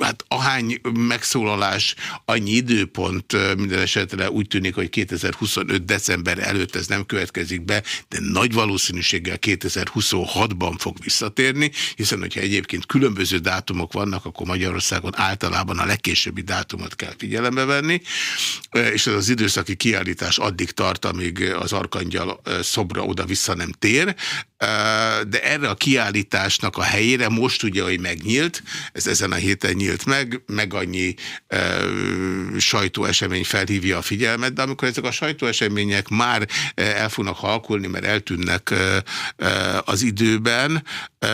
hát ahány megszólalás, annyi időpont minden esetre úgy tűnik, hogy 2025 december előtt ez nem következik be, de nagy valószínűséggel 2026-ban fog visszatérni, hiszen hogyha egyébként különböző dátumok vannak, akkor Magyarországon általában a legkésőbbi dátumot kell figyelembe venni, és ez az időszaki kiállítás addig tart, amíg az Arkangyal szobra oda-vissza nem tér, de erre a kiállításnak a helyére most ugye, hogy megnyílt, ez ezen a héten nyílt meg, meg annyi e, sajtóesemény felhívja a figyelmet, de amikor ezek a sajtóesemények már el fognak halkulni, mert eltűnnek e, az időben, e,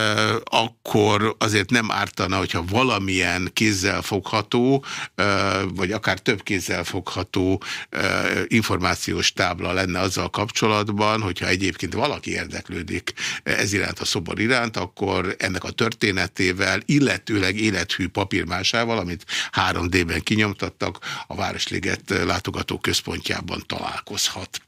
akkor azért nem ártana, hogyha valamilyen kézzel fogható, e, vagy akár több kézzel fogható e, információs tábla lenne azzal kapcsolatban, hogyha egyébként valaki érdeklődik ez iránt a szobor iránt, akkor ennek a történetével, illetőleg élethű papírmásával, amit 3D-ben kinyomtattak, a Városliget látogató központjában találkozhat.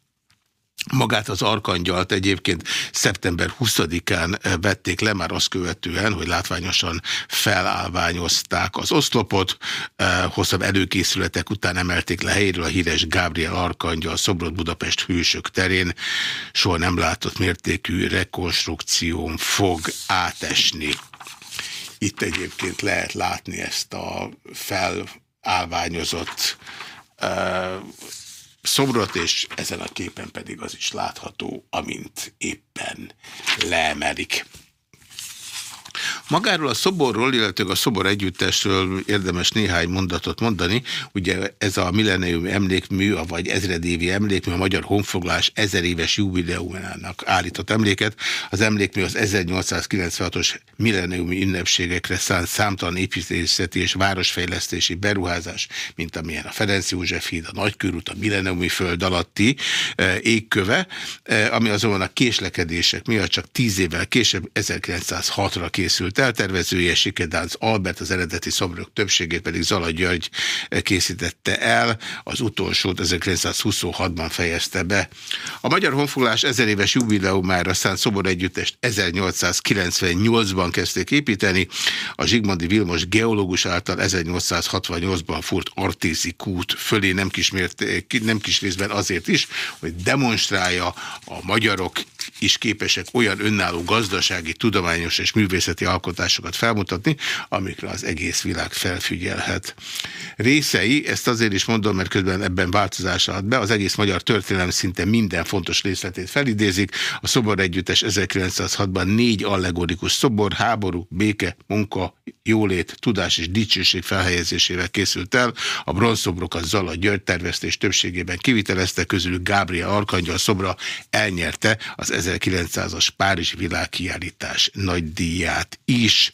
Magát az Arkangyalt egyébként szeptember 20-án vették le, már azt követően, hogy látványosan felállványozták az oszlopot, eh, hosszabb előkészületek után emelték le helyéről a híres Gabriel Arkangyal Szobrod Budapest hősök terén. Soha nem látott mértékű rekonstrukción fog átesni. Itt egyébként lehet látni ezt a felállványozott uh, szobrot, és ezen a képen pedig az is látható, amint éppen leemelik. Magáról a szoborról, illetve a szobor együttesről érdemes néhány mondatot mondani. Ugye ez a millenium emlékmű, vagy ezredévi emlékmű, a Magyar Honfoglás ezer éves jubileumának állított emléket. Az emlékmű az 1896-os milleniumi ünnepségekre szánt számtalan építészeti és városfejlesztési beruházás, mint amilyen a Ferenc József híd, a Nagykörút, a milleniumi föld alatti e, égköve, e, ami azonban a késlekedések miatt csak tíz évvel később, 1906-ra készült el, tervezője Sikedánc Albert, az eredeti szobrok többségét pedig Zala György készítette el, az utolsót 1926-ban fejezte be. A Magyar Honfoglalás ezer éves jubileumára szánt szobor együttest 1898-ban kezdték építeni, a Zsigmondi Vilmos geológus által 1868-ban furt Artézi kút fölé nem kis, mért, nem kis részben azért is, hogy demonstrálja a magyarok is képesek olyan önálló gazdasági, tudományos és művészeti alkotásokat felmutatni, amikre az egész világ felfigyelhet. Részei, ezt azért is mondom, mert közben ebben változás ad be, az egész magyar történelem szinte minden fontos részletét felidézik. A szobor együttes 1906-ban négy allegorikus szobor, háború, béke, munka, jólét, tudás és dicsőség felhelyezésével készült el. A bronzszobrokat Zala György terveztés többségében kivitelezte, közülük Gábriel Arkangyal szobra elnyerte az 1900-as Párizsi világkiállítás nagy díját is.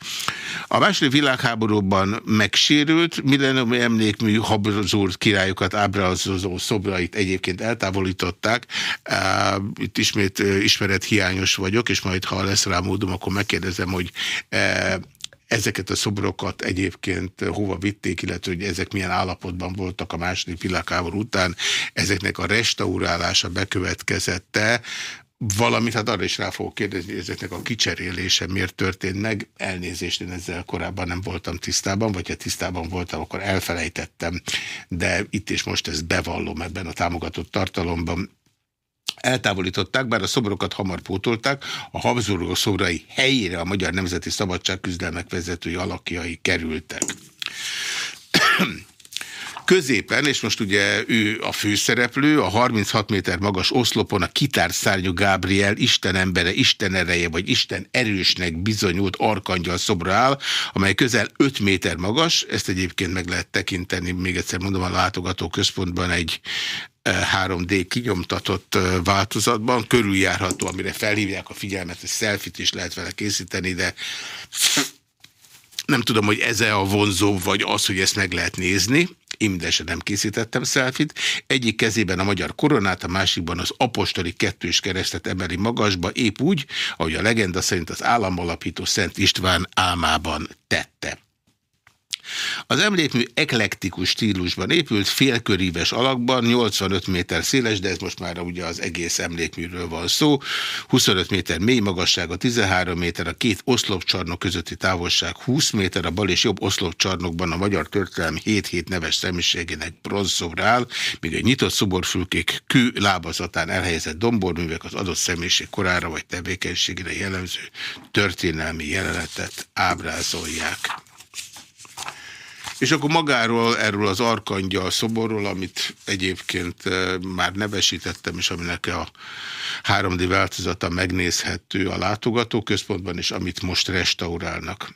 A második világháborúban megsérült, millennium emlékmű Habsburg királyokat ábrázoló szobrait egyébként eltávolították. Itt ismét ismeret hiányos vagyok, és majd ha lesz rá módom, akkor megkérdezem, hogy Ezeket a szobrokat egyébként hova vitték, illetve hogy ezek milyen állapotban voltak a második világháború után, ezeknek a restaurálása bekövetkezette, valamit, hát arra is rá fogok kérdezni, hogy ezeknek a kicserélése miért történt meg. Elnézést, én ezzel korábban nem voltam tisztában, vagy ha tisztában voltam, akkor elfelejtettem, de itt és most ezt bevallom ebben a támogatott tartalomban. Eltávolították, bár a szobrokat hamar pótolták, a Habsburgok szobrai helyére a Magyar Nemzeti Szabadságküzdelmek vezetői alakjai kerültek középen, és most ugye ő a főszereplő, a 36 méter magas oszlopon a kitárszárnyú Gábriel Isten embere, Isten ereje, vagy Isten erősnek bizonyult arkangyal szobra áll, amely közel 5 méter magas, ezt egyébként meg lehet tekinteni, még egyszer mondom, a látogató központban egy 3D eh, kinyomtatott eh, változatban, körüljárható, amire felhívják a figyelmet, hogy selfit is lehet vele készíteni, de nem tudom, hogy ez -e a vonzó, vagy az, hogy ezt meg lehet nézni. Én mindesen nem készítettem szelfit. Egyik kezében a magyar koronát, a másikban az apostoli kettős keresztet emeli magasba, épp úgy, ahogy a legenda szerint az államalapító Szent István álmában tette. Az emlékmű eklektikus stílusban épült, félköríves alakban, 85 méter széles, de ez most már ugye az egész emlékműről van szó. 25 méter mély magassága, 13 méter, a két oszlopcsarnok közötti távolság 20 méter, a bal és jobb oszlopcsarnokban a magyar történelem 7-7 neves személyiségének bronzszobra áll, míg egy nyitott szoborfülkék kő lábazatán elhelyezett domborművek az adott személyiség korára vagy tevékenységére jellemző történelmi jelenetet ábrázolják. És akkor magáról, erről az Arkangyal szoborról, amit egyébként eh, már nevesítettem, és aminek a 3D változata megnézhető a látogatóközpontban, és amit most restaurálnak.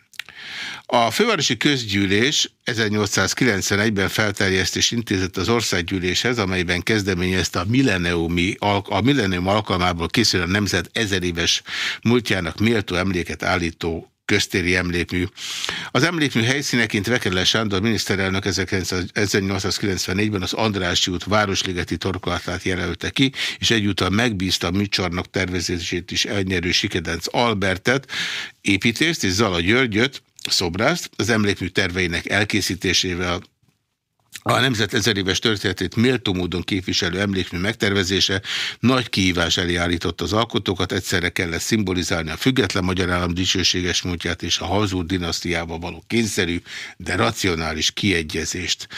A fővárosi közgyűlés 1891-ben felterjesztés intézett az országgyűléshez, amelyben kezdeményezte a milleniumi, a millenium alkalmából készül a nemzet ezeréves múltjának méltó emléket állító köztéri emlékmű. Az emlékmű helyszíneként Vekele Sándor miniszterelnök 1894-ben az Andrássy út Városligeti torkolatát jelölte ki, és egyúttal megbízta a műcsarnok tervezését is elnyerő Sikedenc Albertet, építést és Zala Györgyöt, szobrászt, az emlékmű terveinek elkészítésével a nemzet ezeréves történetét méltó módon képviselő emlékmű megtervezése nagy kihívás elé állított az alkotókat, egyszerre kellett szimbolizálni a független magyar állam dicsőséges múltját és a Hazúr dinasztiába való kényszerű, de racionális kiegyezést.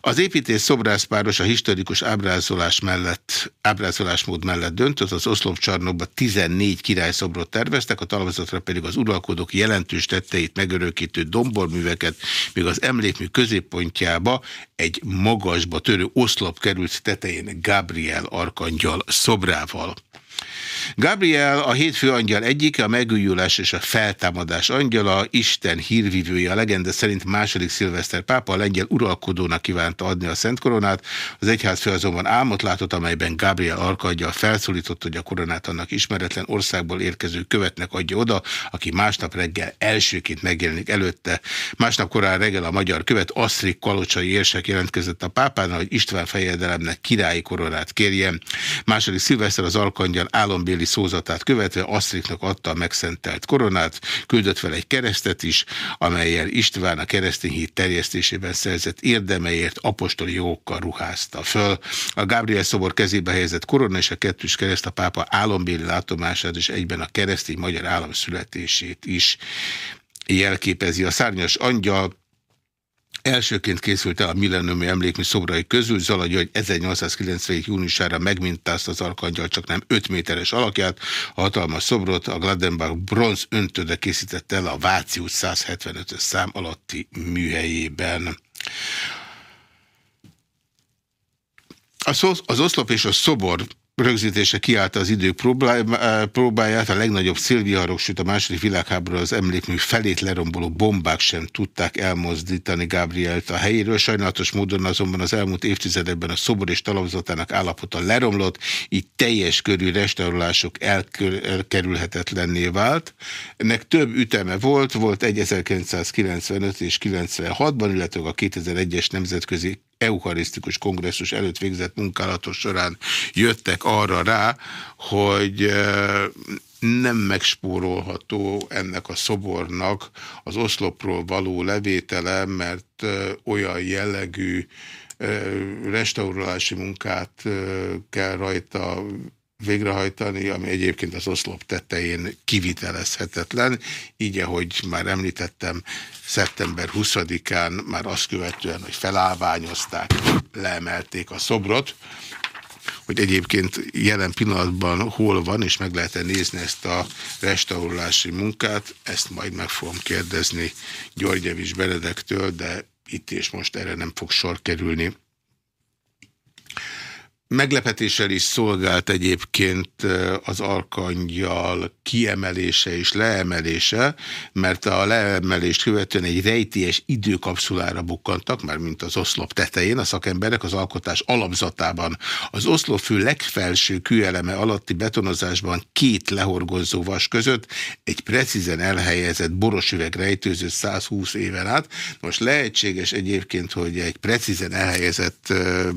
Az építés szobrászpáros a historikus ábrázolás mellett, ábrázolásmód mellett döntött, az oszlopcsarnokba 14 királyszobrot terveztek, a talvazatra pedig az uralkodók jelentős tetteit megörökítő domborműveket, míg az emlékmű középpontjába egy egy magasba törő oszlop került tetején Gabriel Arkangyal szobrával. Gabriel a hétfő angyal egyike, a megújulás és a feltámadás angyala, Isten hírvivője, a legenda szerint második szilveszter pápa a lengyel uralkodónak kívánta adni a Szent Koronát. Az egyházfő azonban álmot látott, amelyben Gabriel arkangyal felszólított, hogy a koronát annak ismeretlen országból érkező követnek adja oda, aki másnap reggel elsőként megjelenik előtte. Másnap korán reggel a magyar követ Asztrik Kalocsai érsek jelentkezett a pápánál, hogy István fejedelemnek királyi koronát kérjen. Második szilveszter az arkangyal álombéli szózatát követve Asztriknak adta a megszentelt koronát, küldött fel egy keresztet is, amelyel István a keresztény hit terjesztésében szerzett érdemeért apostoli jogokkal ruházta föl. A Gabriel szobor kezébe helyezett korona és a kettős kereszt a pápa álombéli látomását és egyben a keresztény magyar állam születését is jelképezi. A szárnyas angyal Elsőként készült el a millenniumi emlékmű szobrai közül, Zala György 1897. júniusára megmintázta az arkangyal csak nem 5 méteres alakját, a hatalmas szobrot a Gladenbach bronz öntöde készítette el a Váci 175 szám alatti műhelyében. Az oszlop és a szobor rögzítése kiállta az idők eh, próbáját, a legnagyobb szélviharok, sőt a második világháború az emlékmű felét leromboló bombák sem tudták elmozdítani Gabrielt a helyéről. Sajnálatos módon azonban az elmúlt évtizedekben a szobor és talapzatának állapota leromlott, így teljes körű restaurálások elkerülhetetlenné vált. Ennek több üteme volt, volt egy 1995 és 96-ban, illetve a 2001-es nemzetközi eucharisztikus kongresszus előtt végzett munkálatos során jöttek arra rá, hogy nem megspórolható ennek a szobornak az oszlopról való levétele, mert olyan jellegű restaurálási munkát kell rajta végrehajtani, ami egyébként az oszlop tetején kivitelezhetetlen. Így, ahogy már említettem, szeptember 20-án már azt követően, hogy felállványozták, leemelték a szobrot, hogy egyébként jelen pillanatban hol van, és meg lehet -e nézni ezt a restaurálási munkát, ezt majd meg fogom kérdezni Györgyevics Benedektől, de itt és most erre nem fog sor kerülni. Meglepetéssel is szolgált egyébként az arkangyal kiemelése és leemelése, mert a leemelést követően egy rejtélyes időkapszulára bukkantak, már mint az oszlop tetején, a szakemberek az alkotás alapzatában. Az oszlop fő legfelső kőeleme alatti betonozásban két lehorgozó vas között egy precízen elhelyezett borosüveg rejtőző 120 éven át. Most lehetséges egyébként, hogy egy precízen elhelyezett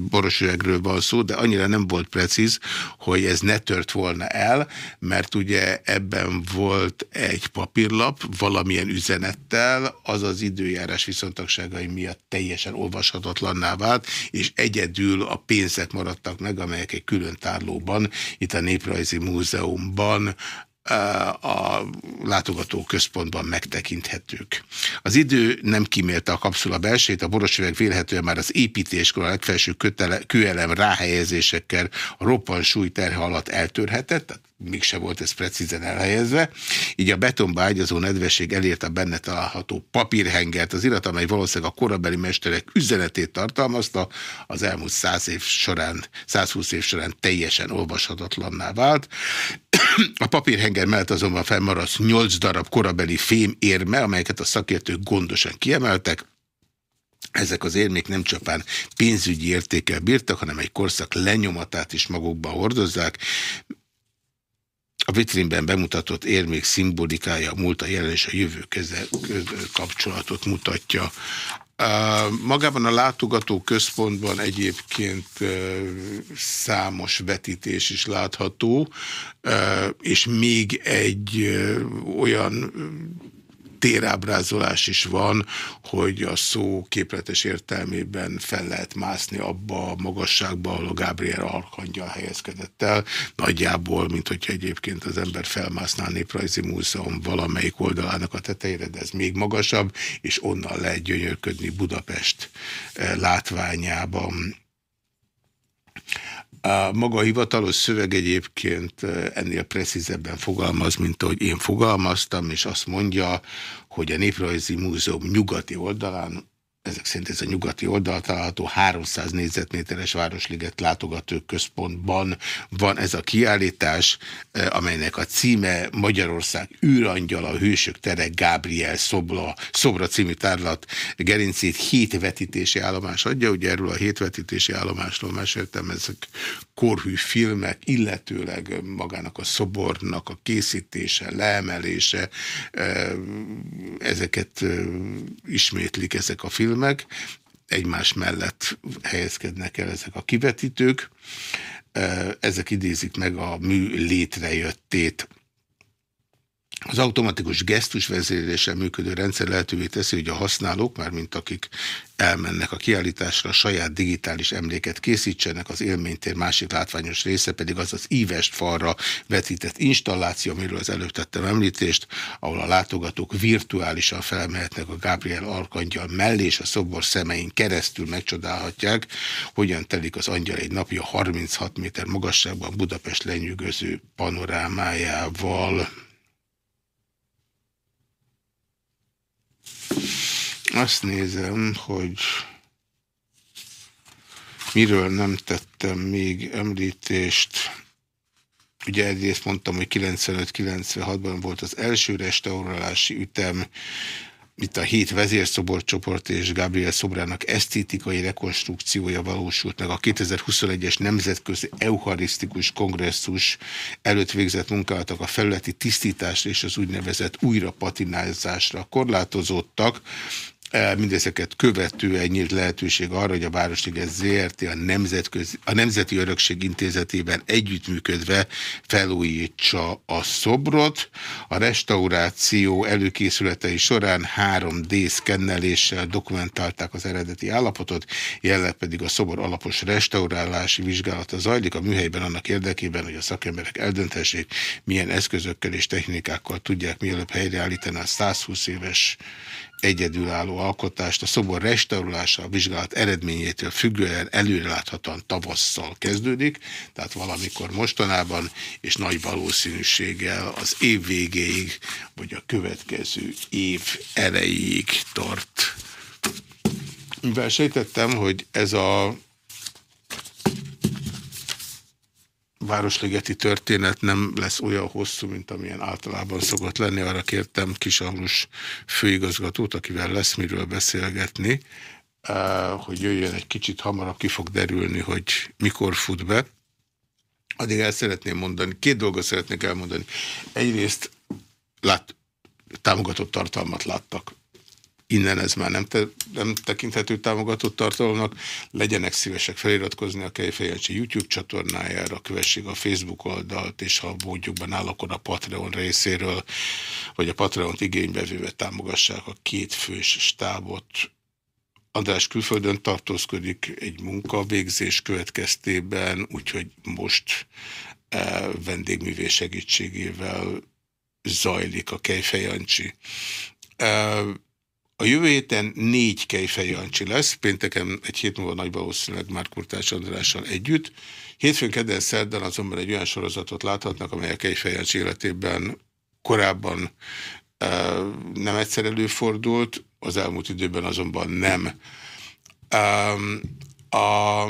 borosüvegről van szó, de annyira nem volt precíz, hogy ez ne tört volna el, mert ugye ebben volt egy papírlap valamilyen üzenettel, az az időjárás viszontagságai miatt teljesen olvashatatlanná vált, és egyedül a pénzek maradtak meg, amelyek egy külön tárlóban, itt a Néprajzi Múzeumban a látogató központban megtekinthetők. Az idő nem kimélte a kapszula belsét, a borosüveg vélhetően már az építéskor a legfelső kötele, kőelem ráhelyezésekkel a roppan súly terhe alatt eltörhetett, tehát mégse volt ez precízen elhelyezve. Így a betonba ágyazó nedvesség elérte a benne található papírhengert. Az irat, amely valószínűleg a korabeli mesterek üzenetét tartalmazta, az elmúlt 100 év során, 120 év során teljesen olvashatatlanná vált. A papírhenger mellett azonban felmaradt 8 darab korabeli fém érme, amelyeket a szakértők gondosan kiemeltek. Ezek az érmék nem csupán pénzügyi értékel bírtak, hanem egy korszak lenyomatát is magukba hordozzák. A vitrínben bemutatott érmék szimbolikája a múlt, a jelen és a jövő kapcsolatot mutatja. Magában a látogató központban egyébként számos vetítés is látható, és még egy olyan térábrázolás is van, hogy a szó képletes értelmében fel lehet mászni abba a magasságba, ahol a Gabriel Arkangyal helyezkedett el. Nagyjából, mint hogyha egyébként az ember felmászná a Néprajzi Múzeum valamelyik oldalának a tetejére, de ez még magasabb, és onnan lehet gyönyörködni Budapest eh, látványában. A maga hivatalos szöveg egyébként ennél precízebben fogalmaz, mint ahogy én fogalmaztam, és azt mondja, hogy a Néprajzi Múzeum nyugati oldalán ezek szerint ez a nyugati oldal található 300 négyzetméteres Városliget látogató központban van ez a kiállítás, eh, amelynek a címe Magyarország űrangyal a hősök tere Gabriel Szobra, Szobra című tárlat gerincét hét vetítési állomás adja. Ugye erről a hét vetítési állomásról meséltem, ezek korhű filmek, illetőleg magának a szobornak a készítése, leemelése, eh, ezeket eh, ismétlik ezek a filmek, filmek, egymás mellett helyezkednek el ezek a kivetítők, ezek idézik meg a mű létrejöttét. Az automatikus gesztusvezéréssel működő rendszer lehetővé teszi, hogy a használók, már mint akik elmennek a kiállításra, saját digitális emléket készítsenek, az élménytér másik látványos része pedig az az ívest falra vetített installáció, amiről az előbb tettem említést, ahol a látogatók virtuálisan felemelhetnek a Gabriel Arkangyal mellé, és a szobor szemein keresztül megcsodálhatják, hogyan telik az angyal egy napja 36 méter magasságban Budapest lenyűgöző panorámájával. Azt nézem, hogy miről nem tettem még említést. Ugye egyrészt mondtam, hogy 95-96-ban volt az első restaurálási ütem, itt a hét vezérszoborcsoport és Gabriel szobrának esztétikai rekonstrukciója valósult meg. A 2021-es Nemzetközi Eucharisztikus Kongresszus előtt végzett munkálatok a felületi tisztításra és az úgynevezett újrapatinázásra korlátozódtak. Mindezeket követően nyílt lehetőség arra, hogy a Városliget ZRT a, Nemzetközi, a Nemzeti Örökség Intézetében együttműködve felújítsa a szobrot. A restauráció előkészületei során 3D szkenneléssel dokumentálták az eredeti állapotot, jelenleg pedig a szobor alapos restaurálási vizsgálata zajlik a műhelyben annak érdekében, hogy a szakemberek eldönthessék, milyen eszközökkel és technikákkal tudják mielőbb helyreállítani a 120 éves egyedülálló alkotást a szobor restaurálása a vizsgálat eredményétől függően előreláthatóan tavasszal kezdődik, tehát valamikor mostanában, és nagy valószínűséggel az év végéig, vagy a következő év erejéig tart. Mivel sejtettem, hogy ez a Városligeti történet nem lesz olyan hosszú, mint amilyen általában szokott lenni. Arra kértem Kisahlus főigazgatót, akivel lesz miről beszélgetni, eh, hogy jöjjön egy kicsit hamarabb, ki fog derülni, hogy mikor fut be. Addig el szeretném mondani, két dolgot szeretnék elmondani. Egyrészt lát, támogatott tartalmat láttak innen ez már nem, te, nem tekinthető támogatott tartalomnak, legyenek szívesek feliratkozni a Kejfejancsi YouTube csatornájára, kövessék a Facebook oldalt, és ha módjukban áll, akkor a Patreon részéről, vagy a Patreon-t igénybe véve támogassák a két fős stábot. András külföldön tartózkodik egy munkavégzés következtében, úgyhogy most e, vendégművé segítségével zajlik a Kejfejancsi. E, a jövő héten négy Kejfej Jancsi lesz, pénteken egy hét múlva nagy valószínűleg már Kurtás Andrással együtt. Hétfőn, kedden, szerdán azonban egy olyan sorozatot láthatnak, amely a Kejfej Jancsi életében korábban e, nem egyszer előfordult, az elmúlt időben azonban nem. E, a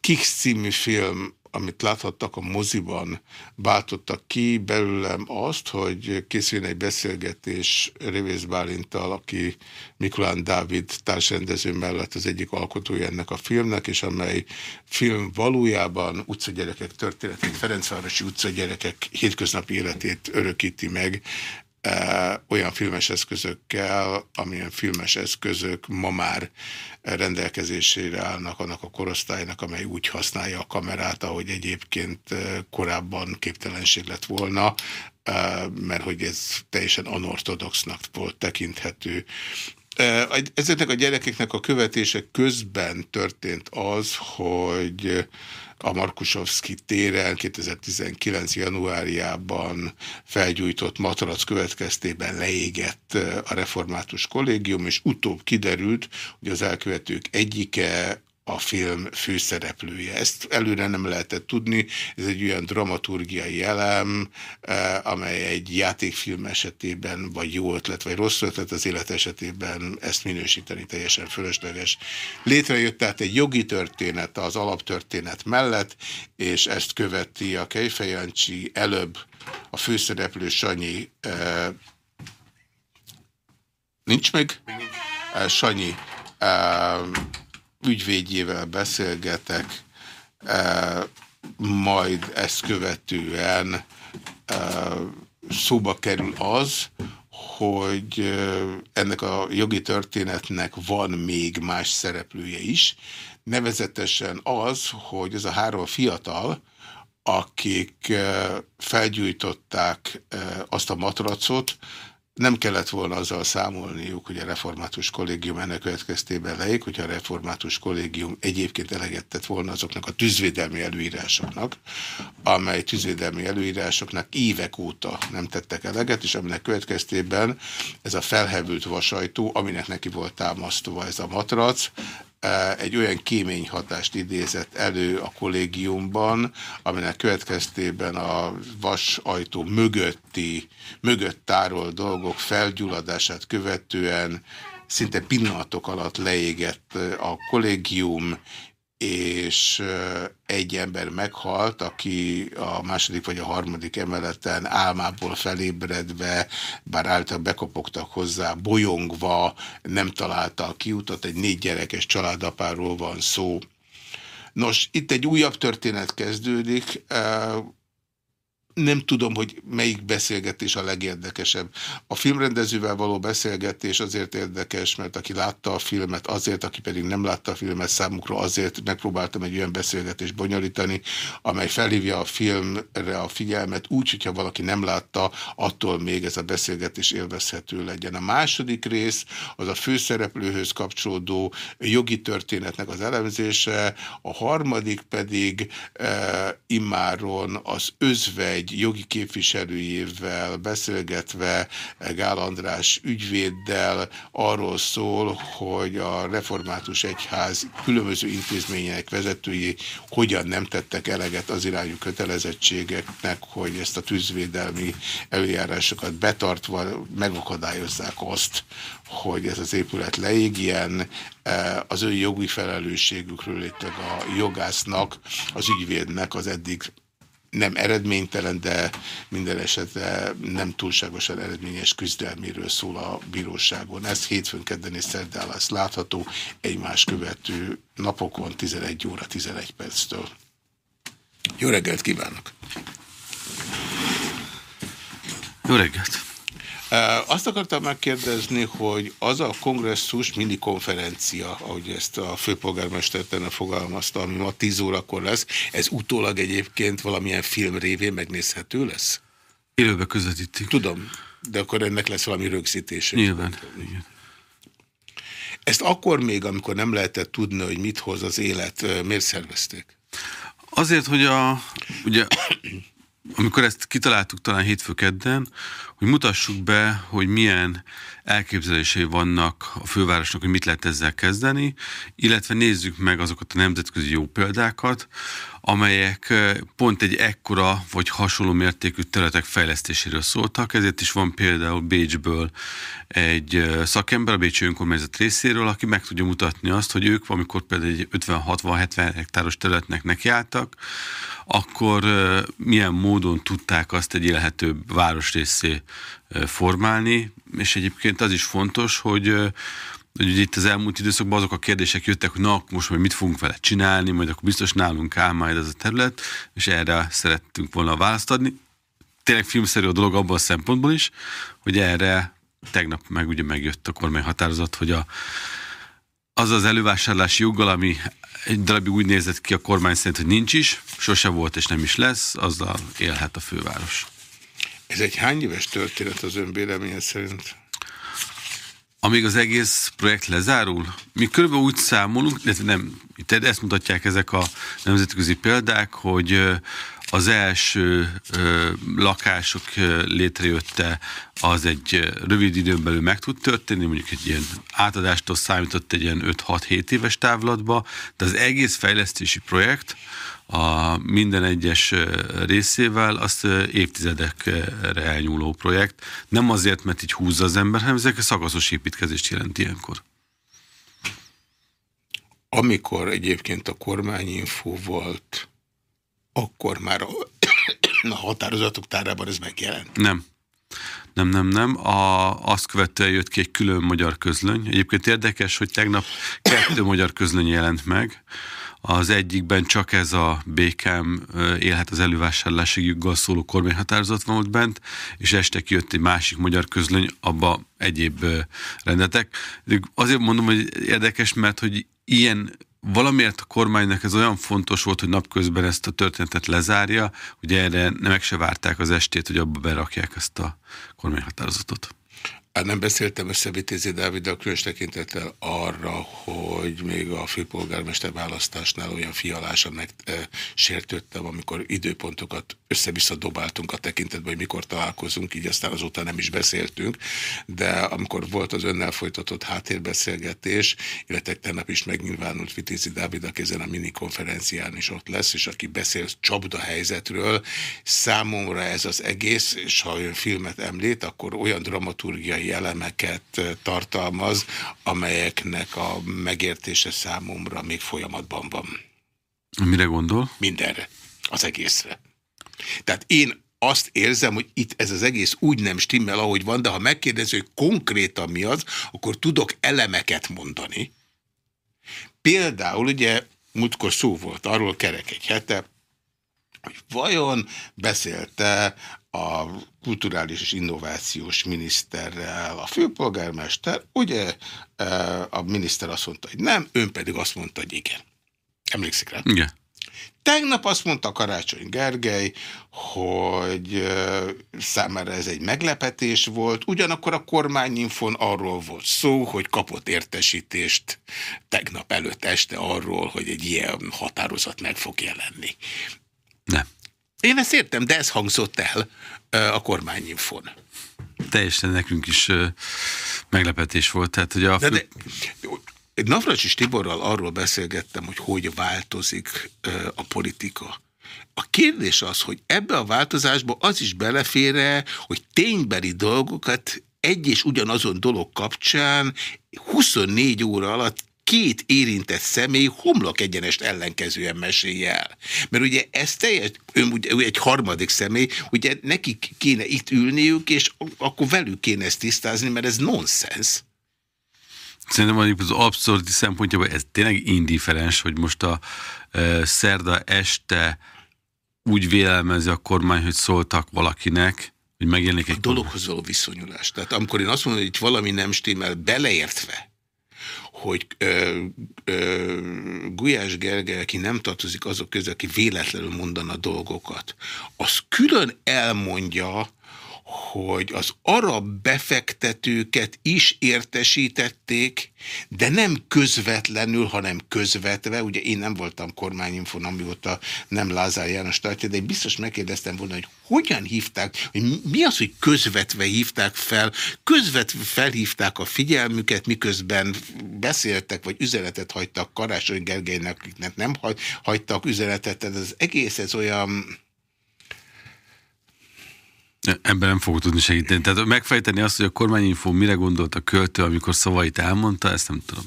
Kix című film amit láthattak a moziban, váltottak ki belőlem azt, hogy készüljön egy beszélgetés Révész Bálintal, aki Mikulán Dávid társrendező mellett az egyik alkotója ennek a filmnek, és amely film valójában utcagyerekek történetét, Ferencvárosi utcagyerekek hétköznapi életét örökíti meg, olyan filmes eszközökkel, amilyen filmes eszközök ma már rendelkezésére állnak annak a korosztálynak, amely úgy használja a kamerát, ahogy egyébként korábban képtelenség lett volna, mert hogy ez teljesen anortodoxnak volt tekinthető. Ezeknek a gyerekeknek a követések közben történt az, hogy a Markusovszki téren 2019. januárjában felgyújtott matrac következtében leégett a református kollégium, és utóbb kiderült, hogy az elkövetők egyike a film főszereplője. Ezt előre nem lehetett tudni, ez egy olyan dramaturgiai elem, eh, amely egy játékfilm esetében vagy jó ötlet, vagy rossz ötlet az élet esetében ezt minősíteni teljesen fölösleges. Létrejött tehát egy jogi történet az alaptörténet mellett, és ezt követi a Kejfejancsi előbb a főszereplő Sanyi eh, nincs meg? Eh, Sanyi ügyvédjével beszélgetek, e, majd ezt követően e, szóba kerül az, hogy e, ennek a jogi történetnek van még más szereplője is, nevezetesen az, hogy ez a három fiatal, akik felgyújtották azt a matracot, nem kellett volna azzal számolniuk, hogy a református kollégium ennek következtében leik, hogyha a református kollégium egyébként eleget tett volna azoknak a tűzvédelmi előírásoknak, amely tűzvédelmi előírásoknak évek óta nem tettek eleget, és aminek következtében ez a felhevült vasajtó, aminek neki volt támasztva ez a matrac, egy olyan kémény hatást idézett elő a kollégiumban, aminek következtében a vasajtó mögötti, mögött tárol dolgok felgyulladását követően szinte pillanatok alatt leégett a kollégium, és egy ember meghalt, aki a második vagy a harmadik emeleten álmából felébredve, bár által bekopogtak hozzá, bolyongva, nem találta a kiutat, egy négy gyerekes családapáról van szó. Nos, itt egy újabb történet kezdődik, nem tudom, hogy melyik beszélgetés a legérdekesebb. A filmrendezővel való beszélgetés azért érdekes, mert aki látta a filmet, azért, aki pedig nem látta a filmet, számukra azért megpróbáltam egy olyan beszélgetést bonyolítani, amely felhívja a filmre a figyelmet úgy, hogyha valaki nem látta, attól még ez a beszélgetés élvezhető legyen. A második rész az a főszereplőhöz kapcsolódó jogi történetnek az elemzése, a harmadik pedig e, immáron az özvegy egy jogi képviselőjével beszélgetve Gál András ügyvéddel arról szól, hogy a református egyház különböző intézmények vezetői hogyan nem tettek eleget az irányú kötelezettségeknek, hogy ezt a tűzvédelmi előjárásokat betartva megakadályozzák azt, hogy ez az épület leégjen, az ő jogi felelősségükről, illetve a jogásznak, az ügyvédnek az eddig nem eredménytelen, de minden esetre nem túlságosan eredményes küzdelméről szól a bíróságon. Ez hétfőn, kedden és szerdán lesz látható, egymás követő napokon 11 óra 11 perctől. Jó reggelt kívánok! Jó reggelt! Azt akartam megkérdezni, hogy az a kongresszus mini konferencia, ahogy ezt a főpolgármester tenne fogalmazta, ami ma 10 órakor lesz, ez utólag egyébként valamilyen film révén megnézhető lesz? Élőbe közvetítik. Tudom, de akkor ennek lesz valami rögzítése. Nyilván, igen. Ezt akkor még, amikor nem lehetett tudni, hogy mit hoz az élet, miért szervezték? Azért, hogy a, ugye amikor ezt kitaláltuk talán hétfő kedden, hogy mutassuk be, hogy milyen elképzelései vannak a fővárosnak, hogy mit lehet ezzel kezdeni, illetve nézzük meg azokat a nemzetközi jó példákat, amelyek pont egy ekkora vagy hasonló mértékű területek fejlesztéséről szóltak, ezért is van például Bécsből egy szakember a Bécsi önkormányzat részéről, aki meg tudja mutatni azt, hogy ők, amikor például egy 50-60-70 hektáros területnek nekiálltak, akkor milyen módon tudták azt egy élhetőbb városrészé formálni, és egyébként az is fontos, hogy hogy itt az elmúlt időszakban azok a kérdések jöttek, hogy na, most majd mit fogunk vele csinálni, majd akkor biztos nálunk áll majd ez a terület, és erre szerettünk volna választ adni. Tényleg filmszerű a dolog abban a szempontból is, hogy erre tegnap meg ugye megjött a kormányhatározat, hogy a, az az elővásárlási joggal, ami egy darabig úgy nézett ki a kormány szerint, hogy nincs is, sose volt és nem is lesz, azzal élhet a főváros. Ez egy hány éves történet az ön véleménye szerint? Amíg az egész projekt lezárul, mi körülbelül úgy számolunk, illetve nem, itt ezt mutatják ezek a nemzetközi példák, hogy az első ö, lakások létrejötte az egy rövid időn belül meg tud történni, mondjuk egy ilyen átadástól számított egy ilyen 5-6-7 éves távlatba, de az egész fejlesztési projekt a minden egyes részével, azt évtizedekre elnyúló projekt. Nem azért, mert így húzza az ember, hanem ezek a szakaszos építkezést jelent ilyenkor. Amikor egyébként a kormányinfo volt, akkor már a, (coughs) a határozatok tárában ez megjelent? Nem. Nem, nem, nem. A, azt követően jött ki egy külön magyar közlöny. Egyébként érdekes, hogy tegnap kettő magyar közlöny jelent meg. Az egyikben csak ez a békem élhet az elővásárlási joggal szóló kormányhatározat van ott bent, és este kijött egy másik magyar közlöny, abba egyéb rendetek. Azért mondom, hogy érdekes, mert hogy ilyen valamiért a kormánynak ez olyan fontos volt, hogy napközben ezt a történetet lezárja, hogy erre meg se várták az estét, hogy abba berakják ezt a kormányhatározatot. Hát nem beszéltem össze Vitézi Dáviddal különös tekintettel arra, hogy még a főpolgármester választásnál olyan fialásan megsértődtem, amikor időpontokat össze-vissza dobáltunk a tekintetben, hogy mikor találkozunk, így aztán azóta nem is beszéltünk, de amikor volt az önnel folytatott háttérbeszélgetés, illetve tegnap is megnyilvánult Vitézi Dávid, aki ezen a minikonferencián is ott lesz, és aki beszél csapda helyzetről, számomra ez az egész, és ha ön filmet említ, akkor olyan dramaturgiai elemeket tartalmaz, amelyeknek a megértése számomra még folyamatban van. Mire gondol? Mindenre. Az egészre. Tehát én azt érzem, hogy itt ez az egész úgy nem stimmel, ahogy van, de ha megkérdező, hogy konkrétan mi az, akkor tudok elemeket mondani. Például ugye múltkor szó volt arról kerek egy hete, hogy vajon beszélte a kulturális és innovációs miniszterrel a főpolgármester, ugye e, a miniszter azt mondta, hogy nem, ön pedig azt mondta, hogy igen. Emlékszik rá? Igen. Tegnap azt mondta Karácsony Gergely, hogy e, számára ez egy meglepetés volt, ugyanakkor a kormányinfon arról volt szó, hogy kapott értesítést tegnap előtt este arról, hogy egy ilyen határozat meg fog jelenni. Nem. Én ezt értem, de ez hangzott el a kormányinfon. Teljesen nekünk is meglepetés volt. Tehát, hogy a de, de, Navracsis Tiborral arról beszélgettem, hogy hogy változik a politika. A kérdés az, hogy ebbe a változásba az is belefér hogy ténybeli dolgokat egy és ugyanazon dolog kapcsán 24 óra alatt két érintett személy homlok egyenest ellenkezően mesélje el. Mert ugye ez teljes, ő, ugye, egy harmadik személy, ugye nekik kéne itt ülniük, és akkor velük kéne ezt tisztázni, mert ez nonsens. Szerintem mondjuk az abszurdi szempontjából ez tényleg indiferens, hogy most a e, szerda este úgy vélelmezi a kormány, hogy szóltak valakinek, hogy megjelenik egy A dologhoz való viszonyulás. Tehát amikor én azt mondom, hogy itt valami nem stimmel, beleértve, hogy ö, ö, Gulyás Gergely, aki nem tartozik azok közül, aki véletlenül mondana dolgokat, az külön elmondja, hogy az arab befektetőket is értesítették, de nem közvetlenül, hanem közvetve. Ugye én nem voltam kormányinfon, amióta nem Lázár János tartja, de biztos megkérdeztem volna, hogy hogyan hívták, hogy mi az, hogy közvetve hívták fel, közvetve felhívták a figyelmüket, miközben beszéltek, vagy üzenetet hagytak Karácsony Gergelynek, akiknek nem hagytak üzenetet, tehát az egész ez olyan Ebben nem fogok tudni segíteni. Tehát megfejteni azt, hogy a kormányinfó mire gondolt a költő, amikor szavait elmondta, ezt nem tudom.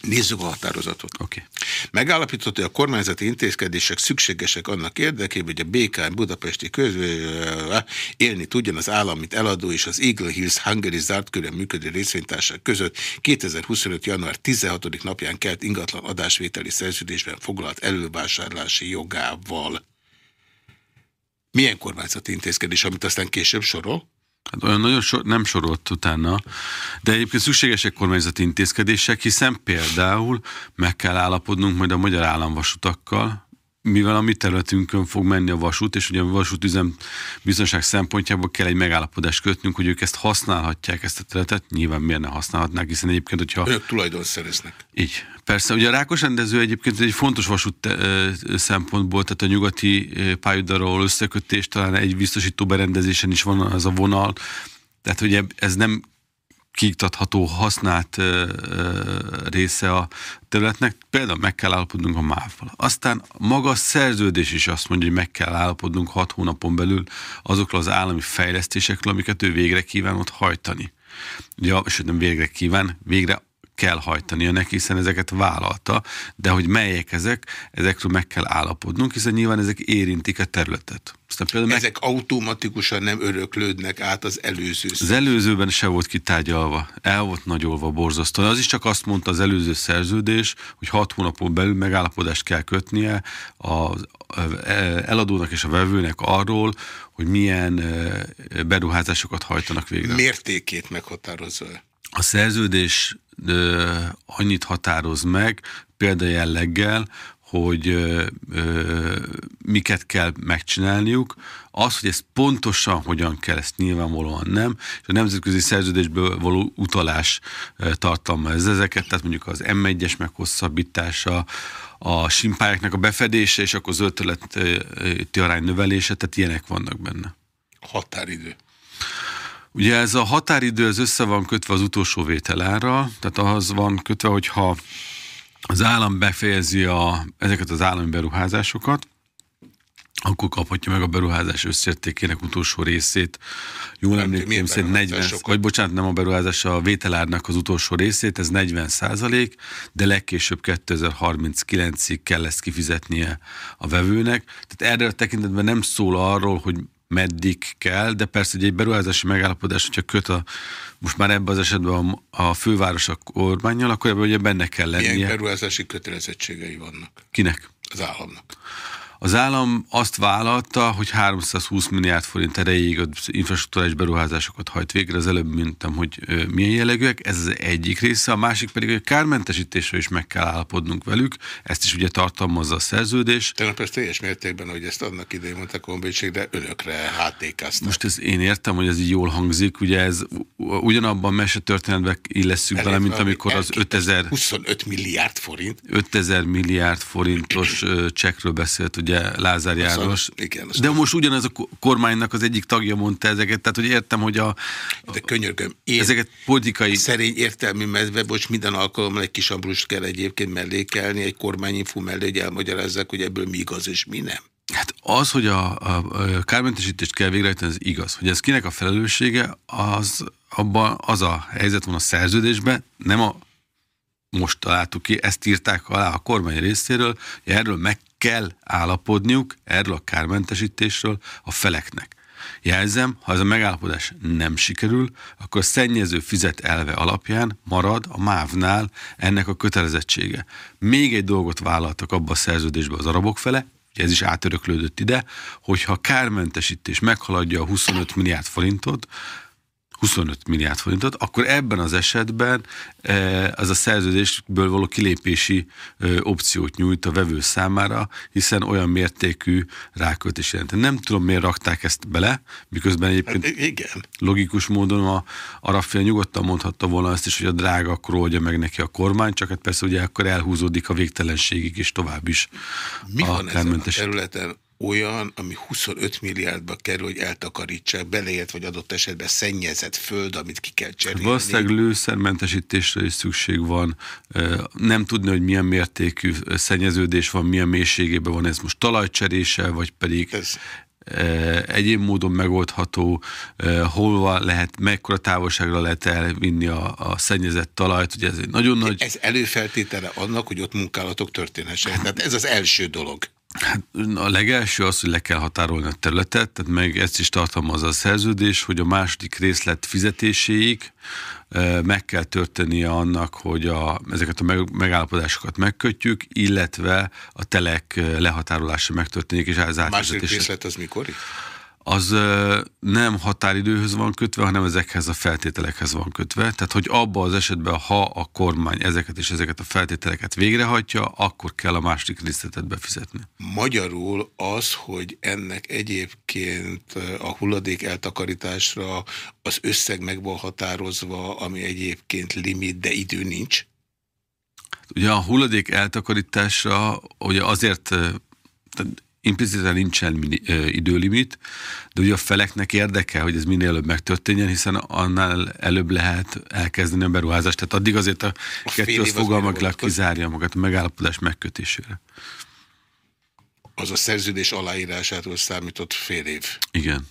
Nézzük a határozatot. Okay. Megállapított, hogy a kormányzati intézkedések szükségesek annak érdekében, hogy a BKM budapesti köz élni tudjon az államit eladó és az Eagle Hills Hungary zárt körül működő részvénytársak között 2025. január 16. napján kelt ingatlan adásvételi szerződésben foglalt elővásárlási jogával. Milyen kormányzati intézkedés, amit aztán később sorol? Hát olyan nagyon so, nem sorolt utána, de egyébként szükségesek kormányzati intézkedések, hiszen például meg kell állapodnunk majd a magyar államvasutakkal, mivel a mi területünkön fog menni a vasút, és ugye a vasútüzem biztonság szempontjából kell egy megállapodást kötnünk, hogy ők ezt használhatják, ezt a területet, nyilván miért ne használhatnák, hiszen egyébként, hogyha... Ők tulajdon szereznek. Így. Persze, ugye a Rákos rendező egyébként egy fontos vasút szempontból, tehát a nyugati pályaudvarról összekötés, talán egy biztosító berendezésen is van az a vonal, tehát ugye ez nem kiiktatható, használt ö, ö, része a területnek, például meg kell állapodnunk a MÁV-val. Aztán maga a szerződés is azt mondja, hogy meg kell állapodnunk hat hónapon belül azokról az állami fejlesztésekről, amiket ő végre kíván ott hajtani. Ugye, sőt nem végre kíván, végre kell hajtania neki, hiszen ezeket vállalta, de hogy melyek ezek, ezekről meg kell állapodnunk, hiszen nyilván ezek érintik a területet. Aztán például ezek meg... automatikusan nem öröklődnek át az előző Az előzőben se volt kitárgyalva, el volt nagyolva borzasztóan. Az is csak azt mondta az előző szerződés, hogy hat hónapon belül megállapodást kell kötnie az eladónak és a vevőnek arról, hogy milyen beruházásokat hajtanak végre. Mértékét meghatározza. A szerződés ö, annyit határoz meg, példajelleggel, hogy ö, ö, miket kell megcsinálniuk. Az, hogy ez pontosan hogyan kell, ezt nyilvánvalóan nem, és a nemzetközi szerződésből való utalás tartalmaz ezeket, tehát mondjuk az M1-es meghosszabbítása, a simpályáknak a befedése, és akkor zöld területi arány növelése, tehát ilyenek vannak benne. Határidő. Ugye ez a határidő az össze van kötve az utolsó vételára, tehát az van kötve, hogyha az állam befejezi a, ezeket az állami beruházásokat, akkor kaphatja meg a beruházás összértékének utolsó részét. Jól emlékszem, szerint 40, vagy bocsánat, nem a beruházás, a vételárnak az utolsó részét, ez 40 százalék, de legkésőbb 2039-ig kell ezt kifizetnie a vevőnek. Tehát erre a tekintetben nem szól arról, hogy meddig kell, de persze egy beruházási megállapodás, hogyha köt a, most már ebben az esetben a, a főváros a kormányjal, akkor ebben ugye benne kell lennie. Milyen beruházási kötelezettségei vannak? Kinek? Az államnak. Az állam azt vállalta, hogy 320 milliárd forint erejéig az infrastruktúrális beruházásokat hajt végre, az előbb mondtam, hogy milyen jellegűek, ez az egyik része, a másik pedig, hogy a kármentesítésről is meg kell állapodnunk velük, ezt is ugye tartalmazza a szerződés. Tegnap ezt teljes mértékben, hogy ezt annak idején mondták a de önökre hátékáztak. Most ez én értem, hogy ez így jól hangzik, ugye ez ugyanabban mese történetben illeszünk bele, mint amikor az 5000... 25 milliárd forint. 5000 milliárd forintos csekről beszélt, ugye ugye Lázár János. Igen, de most ugyanez a kormánynak az egyik tagja mondta ezeket, tehát hogy értem, hogy a... De könyörgöm, én ezeket politikai... Szerény értelmi medve, bocs, minden alkalommal egy kis ambrust kell egyébként mellékelni, egy kormányinfú mellé, hogy elmagyarázzák, hogy ebből mi igaz és mi nem. Hát az, hogy a, a, a kármentesítést kell végrehajtani, az igaz. Hogy ez kinek a felelőssége, az abban az a helyzet van a szerződésben, nem a most találtuk ki, ezt írták alá a kormány részéről, hogy erről meg kell állapodniuk, erről a kármentesítésről a feleknek. Jelzem, ha ez a megállapodás nem sikerül, akkor a szennyező fizet elve alapján marad a MÁV-nál ennek a kötelezettsége. Még egy dolgot vállaltak abba a szerződésbe az arabok fele, ugye ez is átöröklődött ide, hogyha a kármentesítés meghaladja a 25 milliárd forintot, 25 milliárd forintot, akkor ebben az esetben e, az a szerződésből való kilépési opciót nyújt a vevő számára, hiszen olyan mértékű ráköltés jelent. Nem tudom, miért rakták ezt bele, miközben egyébként hát, igen. logikus módon a, a Raffia nyugodtan mondhatta volna ezt is, hogy a drága akkor oldja meg neki a kormány, csak hát persze ugye akkor elhúzódik a végtelenségig és tovább is. Mi a van ezen a területen? Olyan, ami 25 milliárdba kerül, hogy eltakarítsák, beleért vagy adott esetben szennyezett föld, amit ki kell cserélni. Valószínűleg lőszermentesítésre is szükség van. Nem tudni, hogy milyen mértékű szennyeződés van, milyen mélységében van ez most talajcserése, vagy pedig ez egyéb módon megoldható, hol lehet, mekkora távolságra lehet elvinni a, a szennyezett talajt, ugye ez egy nagyon nagy... Ez előfeltétele annak, hogy ott munkálatok történhessenek. Tehát ez az első dolog. Hát a legelső az, hogy le kell határolni a területet, tehát meg ezt is tartalmazza a szerződés, hogy a második részlet fizetéséig meg kell történnie annak, hogy a, ezeket a megállapodásokat megkötjük, illetve a telek lehatárolása megtörténik, és az A második részlet az mikor? Az nem határidőhöz van kötve, hanem ezekhez a feltételekhez van kötve. Tehát, hogy abba az esetben, ha a kormány ezeket és ezeket a feltételeket végrehajtja, akkor kell a második részletet befizetni. Magyarul az, hogy ennek egyébként a hulladék eltakarításra az összeg meg van határozva, ami egyébként limit, de idő nincs? Ugye a hulladék eltakarításra ugye azért tehát impliciten nincsen időlimit, de ugye a feleknek érdeke, hogy ez minél előbb megtörténjen, hiszen annál előbb lehet elkezdeni a beruházást. Tehát addig azért a, a kettő az fogalmakilag kizárja magát a megállapodás megkötésére. Az a szerződés aláírásától számított fél év. Igen.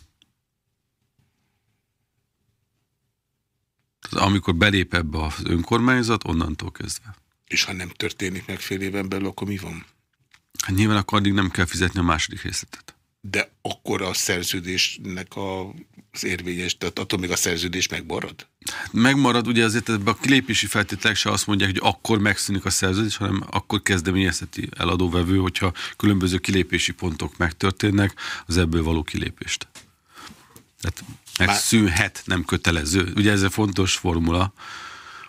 Tehát amikor belép ebbe az önkormányzat, onnantól kezdve. És ha nem történik meg fél éven belül, akkor mi van? Hát nyilván akkor addig nem kell fizetni a második részletet. De akkor a szerződésnek a, az érvényes, tehát attól még a szerződés megmarad? Hát megmarad, ugye azért ebben a kilépési feltételek se azt mondják, hogy akkor megszűnik a szerződés, hanem akkor kezdeményezheti eladóvevő, hogyha különböző kilépési pontok megtörténnek, az ebből való kilépést. Tehát megszűnhet, nem kötelező. Ugye ez egy fontos formula.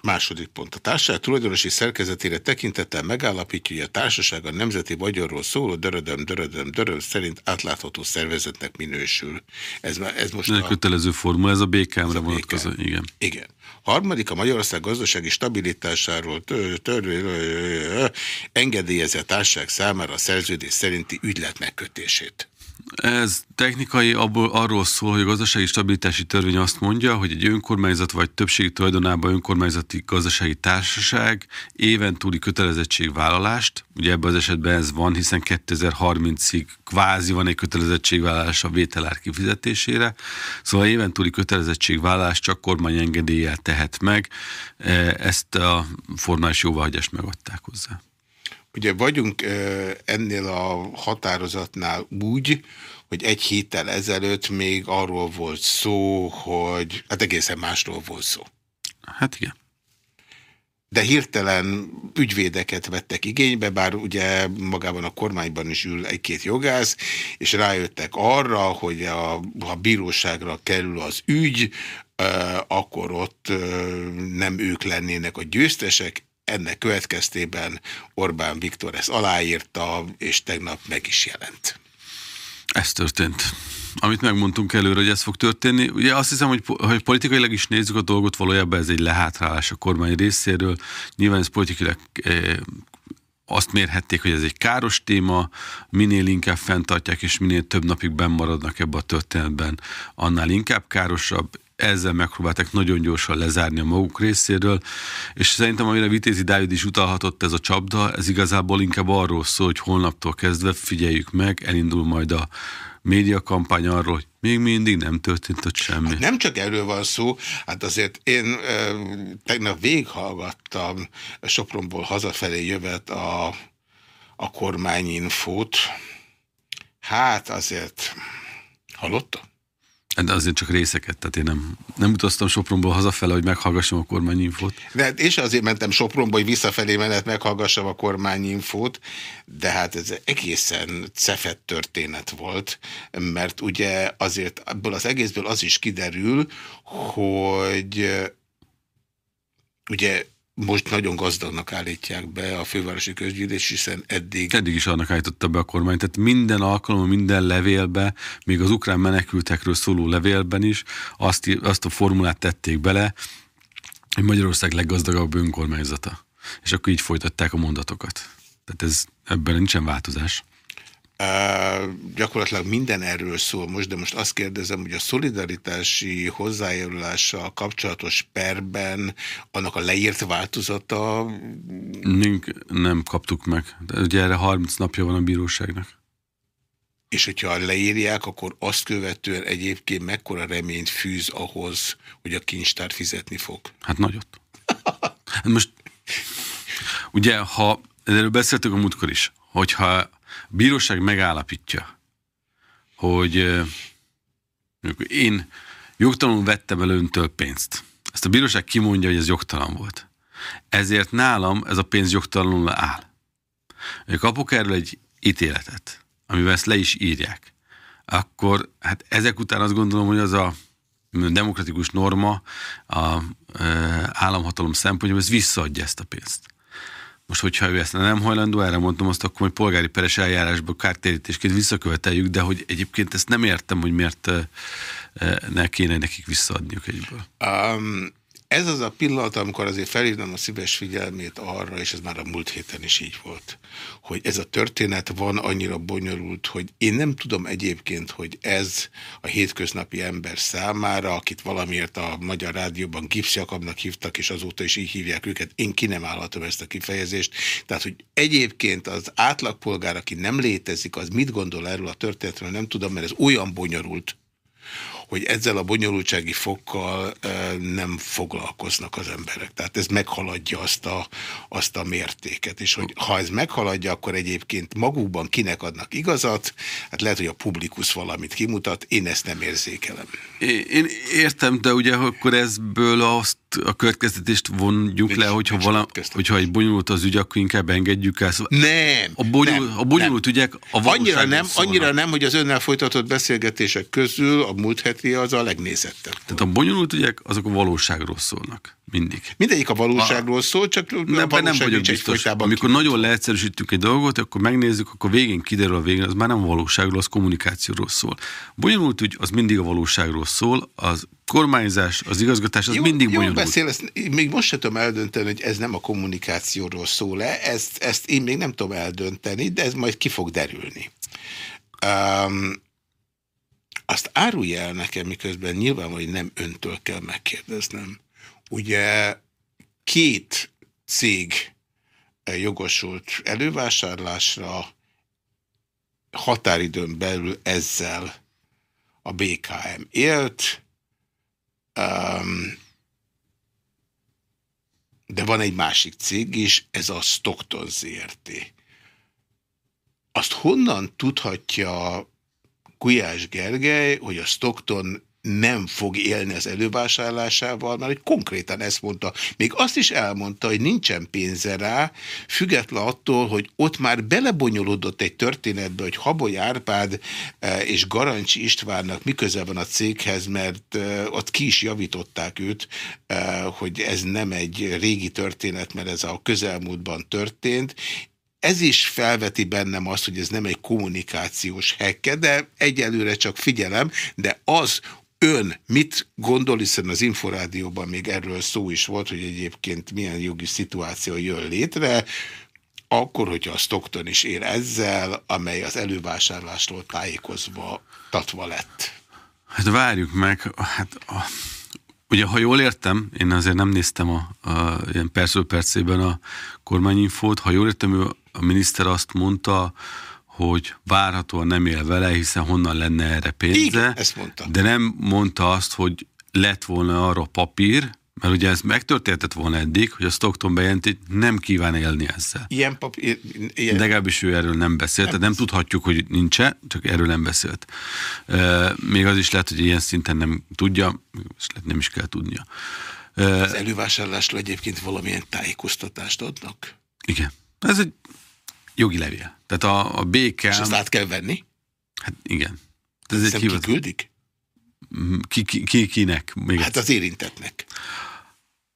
Második pont. A társaság tulajdonosi szerkezetére tekintettel megállapítja, hogy a társaság a nemzeti vagyonról szóló dörödöm, dörödöm, dörödöm szerint átlátható szervezetnek minősül. Ez, ez most a... kötelező forma, ez a BKM-re vonatkozó, igen. Igen. Harmadik a Magyarország gazdasági stabilitásáról engedélyezett társaság számára a szerződés szerinti ügylet megkötését. Ez technikai abból, arról szól, hogy a gazdasági stabilitási törvény azt mondja, hogy egy önkormányzat vagy többségi tulajdonában önkormányzati gazdasági társaság éven túli kötelezettségvállalást, ugye ebben az esetben ez van, hiszen 2030-ig kvázi van egy kötelezettségvállalás a vételár kifizetésére, szóval éven túli kötelezettségvállalás csak kormányengedéllyel tehet meg, e, ezt a formális jóváhagyást megadták hozzá. Ugye vagyunk ennél a határozatnál úgy, hogy egy héttel ezelőtt még arról volt szó, hogy hát egészen másról volt szó. Hát igen. De hirtelen ügyvédeket vettek igénybe, bár ugye magában a kormányban is ül egy-két jogász, és rájöttek arra, hogy a, ha bíróságra kerül az ügy, akkor ott nem ők lennének a győztesek, ennek következtében Orbán Viktor ezt aláírta, és tegnap meg is jelent. Ez történt. Amit megmondtunk előre, hogy ez fog történni. Ugye azt hiszem, hogy, hogy politikailag is nézzük a dolgot, valójában ez egy lehátrálás a kormány részéről. Nyilván ez politikailag eh, azt mérhették, hogy ez egy káros téma, minél inkább fenntartják, és minél több napig benn maradnak ebbe a történetben, annál inkább károsabb ezzel megpróbálták nagyon gyorsan lezárni a maguk részéről, és szerintem amire Vitézi Dávid is utalhatott ez a csapda, ez igazából inkább arról szól, hogy holnaptól kezdve figyeljük meg, elindul majd a médiakampány arról, hogy még mindig nem történt ott semmi. Hát nem csak erről van szó, hát azért én e, tegnap végighallgattam Sopronból hazafelé jövet a, a kormányinfót. Hát azért hallotta? De azért csak részeket, tehát én nem, nem utaztam Sopronból hazafele, hogy meghallgassam a kormányinfót. De és azért mentem Sopronba, hogy visszafelé menet meghallgassam a kormányinfót, de hát ez egészen cefett történet volt, mert ugye azért ebből az egészből az is kiderül, hogy ugye most nagyon gazdagnak állítják be a fővárosi közgyűlés, hiszen eddig... Eddig is annak állította be a kormány, tehát minden alkalom, minden levélbe, még az ukrán menekültekről szóló levélben is azt, azt a formulát tették bele, hogy Magyarország leggazdagabb önkormányzata. És akkor így folytatták a mondatokat. Tehát ez, ebben nincsen változás. Uh, gyakorlatilag minden erről szól most, de most azt kérdezem, hogy a szolidaritási hozzájárulással kapcsolatos perben annak a leírt változata... Nink nem kaptuk meg. De ugye erre 30 napja van a bíróságnak. És hogyha leírják, akkor azt követően egyébként mekkora reményt fűz ahhoz, hogy a kincstár fizetni fog? Hát nagyot. Hát most ugye, ha erről beszéltük a múltkor is, hogyha bíróság megállapítja, hogy én jogtalanul vettem el öntől pénzt. Ezt a bíróság kimondja, hogy ez jogtalan volt. Ezért nálam ez a pénz jogtalanul áll. Hogy kapok erről egy ítéletet, amivel ezt le is írják, akkor hát ezek után azt gondolom, hogy az a demokratikus norma a államhatalom szempontjából, ez visszaadja ezt a pénzt. Most, hogyha ő ezt nem hajlandó, erre mondtam azt, akkor hogy polgári peres eljárásba kártérítésként visszaköveteljük, de hogy egyébként ezt nem értem, hogy miért ne kéne nekik visszaadniuk egyből. Um, ez az a pillanat, amikor azért felhívnám a szíves figyelmét arra, és ez már a múlt héten is így volt, hogy ez a történet van annyira bonyolult, hogy én nem tudom egyébként, hogy ez a hétköznapi ember számára, akit valamiért a Magyar Rádióban gipszjakabnak hívtak, és azóta is így hívják őket, én ki nem állhatom ezt a kifejezést. Tehát, hogy egyébként az átlagpolgár, aki nem létezik, az mit gondol erről a történetről, nem tudom, mert ez olyan bonyolult, hogy ezzel a bonyolultsági fokkal nem foglalkoznak az emberek. Tehát ez meghaladja azt a, azt a mértéket. És hogy ha ez meghaladja, akkor egyébként magukban kinek adnak igazat, hát lehet, hogy a publikus valamit kimutat, én ezt nem érzékelem. Én értem, de ugye akkor ezből azt a következtetést vonjuk nincs, le, hogyha, vala, hogyha egy bonyolult az ügy, akkor inkább engedjük el. Szóval nem. A bonyolult, nem, a bonyolult nem. ügyek a annyira nem, szólnak. annyira nem, hogy az önnel folytatott beszélgetések közül a múlt heti az a legnézettebb. Tehát a bonyolult ügyek azok a valóságról szólnak. Mindig. Mindegyik a valóságról szól, csak nem, a valóság nem vagyok biztos. Amikor ki nagyon leegyszerűsítünk egy dolgot, akkor megnézzük, akkor végén kiderül a végén, az már nem a valóságról, az kommunikációról szól. A bonyolult ügy az mindig a valóságról szól, az kormányzás, az igazgatás, az jó, mindig jó bonyolult. beszél, ezt, még most sem tudom eldönteni, hogy ez nem a kommunikációról szól-e, ezt, ezt én még nem tudom eldönteni, de ez majd ki fog derülni. Um, azt árulja el nekem, miközben nyilván, hogy nem öntől kell megkérdeznem. Ugye két cég jogosult elővásárlásra határidőn belül ezzel a BKM élt, um, de van egy másik cég is, ez a Stockton ZRT. Azt honnan tudhatja Gulyás Gergely, hogy a Stockton nem fog élni az elővásárlásával, mert hogy konkrétan ezt mondta. Még azt is elmondta, hogy nincsen pénze rá, független attól, hogy ott már belebonyolódott egy történetbe, hogy Haboly Árpád eh, és Garancsi Istvánnak miközben van a céghez, mert eh, ott ki is javították őt, eh, hogy ez nem egy régi történet, mert ez a közelmúltban történt, ez is felveti bennem azt, hogy ez nem egy kommunikációs hekke, de egyelőre csak figyelem, de az, ön mit gondol, hiszen az Inforádióban még erről szó is volt, hogy egyébként milyen jogi szituáció jön létre, akkor, hogyha a Stockton is ér ezzel, amely az elővásárlásról tájékozva tatva lett. Hát várjuk meg, hát a, ugye ha jól értem, én azért nem néztem a, a ilyen percről percében a kormányinfót, ha jól értem, a miniszter azt mondta, hogy várhatóan nem él vele, hiszen honnan lenne erre pénze. Igen, ezt mondta. De nem mondta azt, hogy lett volna arra papír, Mert ugye ez megtörténhetett volna eddig, hogy a Stockton bejelenti, hogy nem kíván élni ezzel. Ilyen papír... Ilyen... De legalábbis ő erről nem beszélt, nem tehát nem tudhatjuk, hogy nincs -e, csak erről nem beszélt. Még az is lehet, hogy ilyen szinten nem tudja, és lehet nem is kell tudnia. Az elővásárlásról egyébként valamilyen tájékoztatást adnak? Igen. Ez egy jogi levél. Tehát a, a BK... És ezt át kell venni? Hát igen. Ez egy hivat... kiküldik? Ki, ki, ki, kinek? Még hát az érintetnek.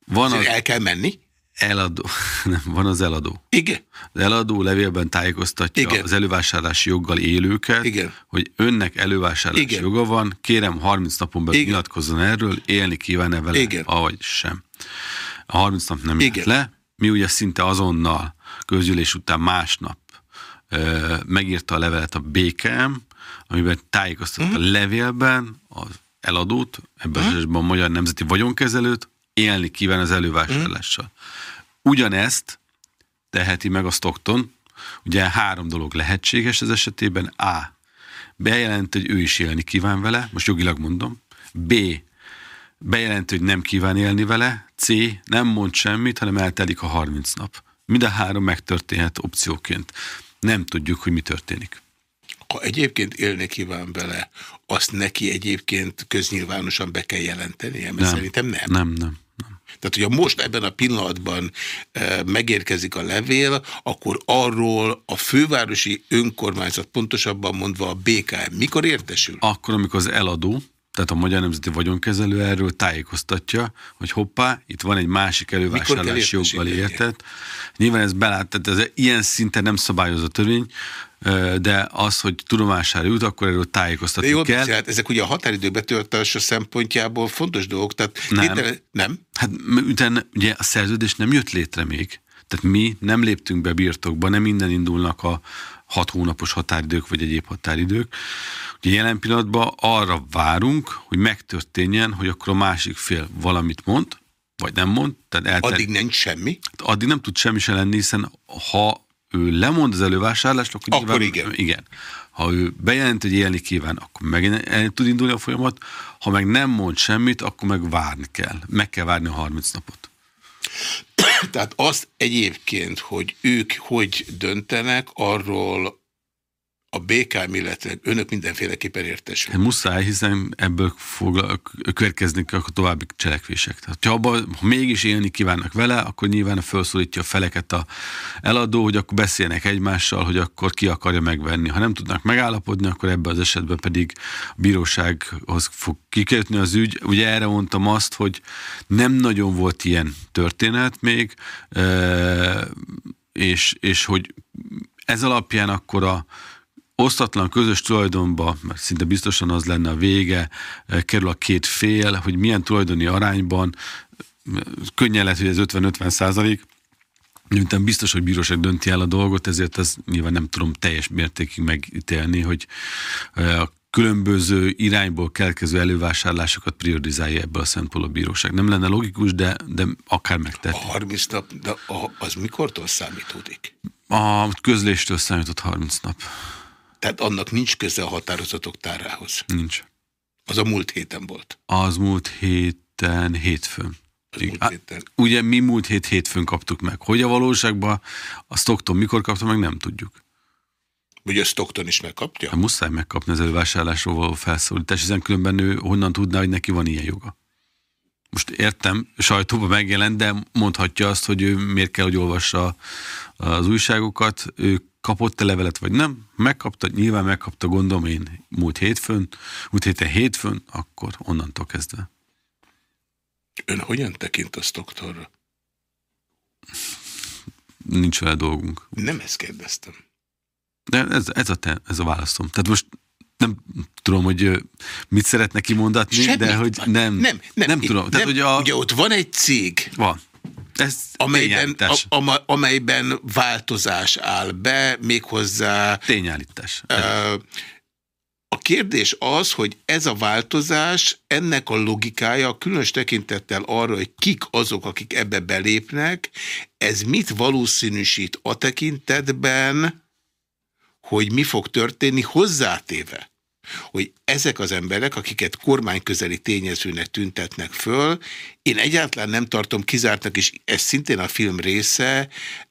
Van az... El kell menni? Eladó. (laughs) Nem, van az eladó. Igen. Az eladó levélben tájékoztatja Igen. az elővásárlási joggal élőket, Igen. hogy önnek elővásárlási Igen. joga van, kérem 30 napon belül nyilatkozzon erről, élni kíván-e vele, Igen. avagy sem. A 30 nap nem jött le, mi ugye szinte azonnal közgyűlés után másnap megírta a levelet a BKM, amiben tájékoztatta uh-huh. levélben az eladót, ebben uh-huh. esetben a Magyar Nemzeti Vagyonkezelőt, élni kíván az elővásárlással. Uh-huh. Ugyanezt teheti meg a Stockton, ugye három dolog lehetséges az esetében. A. Bejelent, hogy ő is élni kíván vele, most jogilag mondom. B. Bejelent, hogy nem kíván élni vele. C. Nem mond semmit, hanem eltelik a 30 nap. Mind a három megtörténhet opcióként. Nem tudjuk, hogy mi történik ha egyébként élni kíván bele, azt neki egyébként köznyilvánosan be kell jelenteni? Mert nem, szerintem nem. Nem, nem. Tehát, hogyha most ebben a pillanatban e, megérkezik a levél, akkor arról a fővárosi önkormányzat, pontosabban mondva a BKM, mikor értesül? Akkor, amikor az eladó, tehát a Magyar Nemzeti Vagyonkezelő erről tájékoztatja, hogy hoppá, itt van egy másik elővásárlási joggal értett. Nyilván ez belát, tehát ez ilyen szinten nem szabályoz a törvény, de az, hogy tudomására jut, akkor erről tájékoztatni jó, kell. Hát ezek ugye a határidő betöltése szempontjából fontos dolgok, tehát nem. Létre, nem? Hát utána ugye a szerződés nem jött létre még, tehát mi nem léptünk be birtokba, nem minden indulnak a hat hónapos határidők, vagy egyéb határidők. Ugye jelen pillanatban arra várunk, hogy megtörténjen, hogy akkor a másik fél valamit mond, vagy nem mond. Tehát elter... Addig nincs semmi? Addig nem tud semmi se lenni, hiszen ha ő lemond az elővásárlást, akkor, akkor nyilván, igen. igen. Ha ő bejelent, hogy élni kíván, akkor el tud indulni a folyamat, ha meg nem mond semmit, akkor meg várni kell. Meg kell várni a 30 napot. (coughs) Tehát azt egyébként, hogy ők hogy döntenek, arról a BKM, illetve önök mindenféleképpen értesül. Muszáj, hiszen ebből fog következni a további cselekvések. Tehát, ha, abba, ha mégis élni kívánnak vele, akkor nyilván felszólítja a feleket a eladó, hogy akkor beszélnek egymással, hogy akkor ki akarja megvenni. Ha nem tudnak megállapodni, akkor ebben az esetben pedig a bírósághoz fog kikötni az ügy. Ugye erre mondtam azt, hogy nem nagyon volt ilyen történet még, és, és hogy ez alapján akkor a osztatlan közös tulajdonba, mert szinte biztosan az lenne a vége, eh, kerül a két fél, hogy milyen tulajdoni arányban, könnyen lehet, hogy ez 50-50 százalék, Miután biztos, hogy bíróság dönti el a dolgot, ezért ez nyilván nem tudom teljes mértékig megítélni, hogy eh, a különböző irányból kelkező elővásárlásokat priorizálja ebből a szempontból a bíróság. Nem lenne logikus, de, de akár megtett. A 30 nap, de az mikortól számítódik? A közléstől számított 30 nap. Tehát annak nincs köze a határozatok tárához. Nincs. Az a múlt héten volt. Az múlt héten hétfőn. Az múlt héten. Ugye mi múlt hét hétfőn kaptuk meg. Hogy a valóságban a Stockton mikor kapta meg, nem tudjuk. Ugye a Stockton is megkapja? Hát muszáj megkapni az elővásárlásról való felszólítás, hiszen különben ő honnan tudná, hogy neki van ilyen joga. Most értem, sajtóban megjelent, de mondhatja azt, hogy ő miért kell, hogy olvassa az újságokat. Ő kapott-e levelet, vagy nem? Megkapta, nyilván megkapta, gondolom én múlt hétfőn, múlt héten hétfőn, akkor onnantól kezdve. Ön hogyan tekint a doktorra? Nincs vele dolgunk. Nem ezt kérdeztem. De ez, ez, a, te, ez a válaszom. Tehát most nem tudom, hogy mit szeretne kimondatni, Semmit de hogy nem, nem, nem, nem tudom. Tehát, nem, hogy a... Ugye ott van egy cég. Van ez amelyben, a, a, amelyben változás áll be, méghozzá... Tényállítás. A kérdés az, hogy ez a változás, ennek a logikája, különös tekintettel arra, hogy kik azok, akik ebbe belépnek, ez mit valószínűsít a tekintetben, hogy mi fog történni hozzátéve, hogy ezek az emberek, akiket kormányközeli tényezőnek tüntetnek föl, én egyáltalán nem tartom kizártnak, és ez szintén a film része,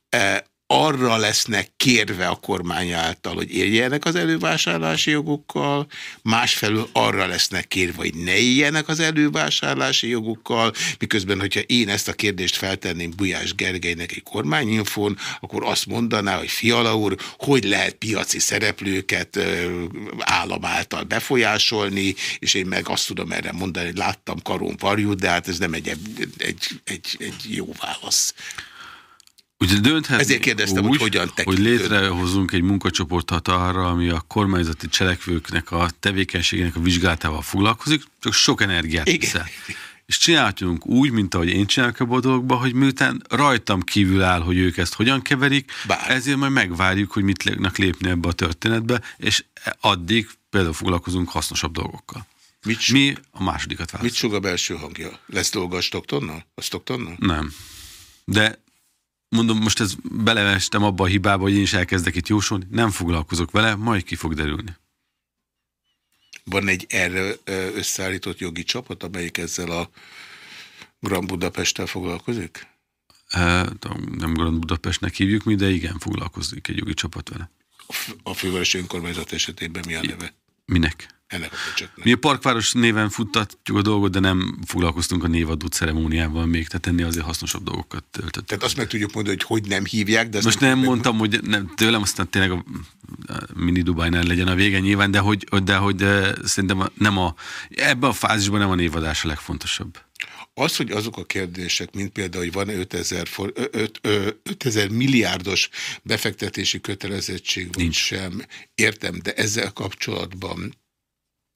eh, arra lesznek kérve a kormány által, hogy éljenek az elővásárlási jogukkal, másfelől arra lesznek kérve, hogy ne éljenek az elővásárlási jogukkal, miközben, hogyha én ezt a kérdést feltenném Bujás Gergelynek egy kormányinfón, akkor azt mondaná, hogy Fiala úr, hogy lehet piaci szereplőket állam által befolyásolni, és én meg azt tudom erre mondani, hogy láttam karon varjú, de hát ez nem egy, egy, egy, egy jó válasz. Ugye dönthet Ezért kérdeztem, úgy, hogy hogyan Hogy létrehozunk egy munkacsoportot arra, ami a kormányzati cselekvőknek a tevékenységének a vizsgálatával foglalkozik, csak sok energiát viszel. És csinálhatunk úgy, mint ahogy én csinálok a dolgokban, hogy miután rajtam kívül áll, hogy ők ezt hogyan keverik, Bár. ezért majd megvárjuk, hogy mit legnak lépni ebbe a történetbe, és addig például foglalkozunk hasznosabb dolgokkal. Mit Mi a másodikat választunk. Mit sug a belső hangja? Lesz dolga a Stocktonnal? A Stocktonnal? Nem. De mondom, most ez belevestem abba a hibába, hogy én is elkezdek itt jósolni, nem foglalkozok vele, majd ki fog derülni. Van egy erre összeállított jogi csapat, amelyik ezzel a Grand Budapesttel foglalkozik? Nem Grand Budapestnek hívjuk mi, de igen, foglalkozik egy jogi csapat vele. A fővárosi önkormányzat esetében mi a neve? Minek? Ennek a Mi a Parkváros néven futtatjuk a dolgot, de nem foglalkoztunk a névadó ceremóniával még, tehát ennél azért hasznosabb dolgokat töltött. Tehát azt meg tudjuk mondani, hogy hogy nem hívják, de... Most nem, nem mondtam, hogy nem, tőlem aztán tényleg a, a mini Dubajnál legyen a vége nyilván, de hogy, de hogy de szerintem a, nem a, ebben a fázisban nem a névadás a legfontosabb. Az, hogy azok a kérdések, mint például, hogy van 5000, 5000 milliárdos befektetési kötelezettség, vagy Nincs. sem, értem, de ezzel kapcsolatban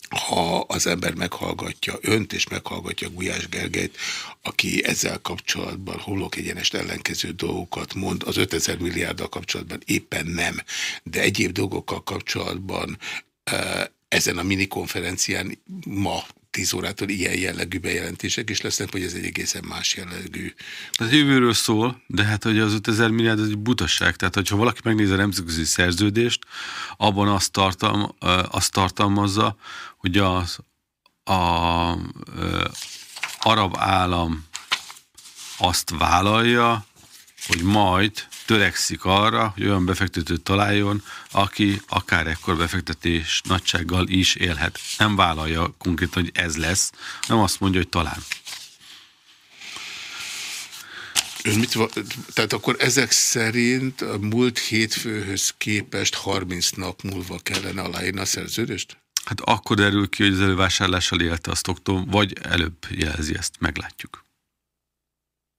ha az ember meghallgatja önt és meghallgatja Gulyás Gergelyt, aki ezzel kapcsolatban hullok egyenest ellenkező dolgokat mond, az 5000 milliárddal kapcsolatban éppen nem, de egyéb dolgokkal kapcsolatban ezen a minikonferencián ma 10 órától ilyen jellegű bejelentések is lesznek, hogy ez egy egészen más jellegű. Az jövőről szól, de hát hogy az 5000 milliárd az egy butasság. Tehát, hogyha valaki megnézi a nemzetközi szerződést, abban azt, tartalm, azt tartalmazza, hogy az a, a, arab állam azt vállalja, hogy majd törekszik arra, hogy olyan befektetőt találjon, aki akár ekkor befektetés nagysággal is élhet. Nem vállalja konkrétan, hogy ez lesz, nem azt mondja, hogy talán. Ön mit, tehát akkor ezek szerint a múlt hétfőhöz képest 30 nap múlva kellene aláírni a szerződést? Hát akkor derül ki, hogy az elővásárlással élte a Stockton, vagy előbb jelzi ezt, meglátjuk.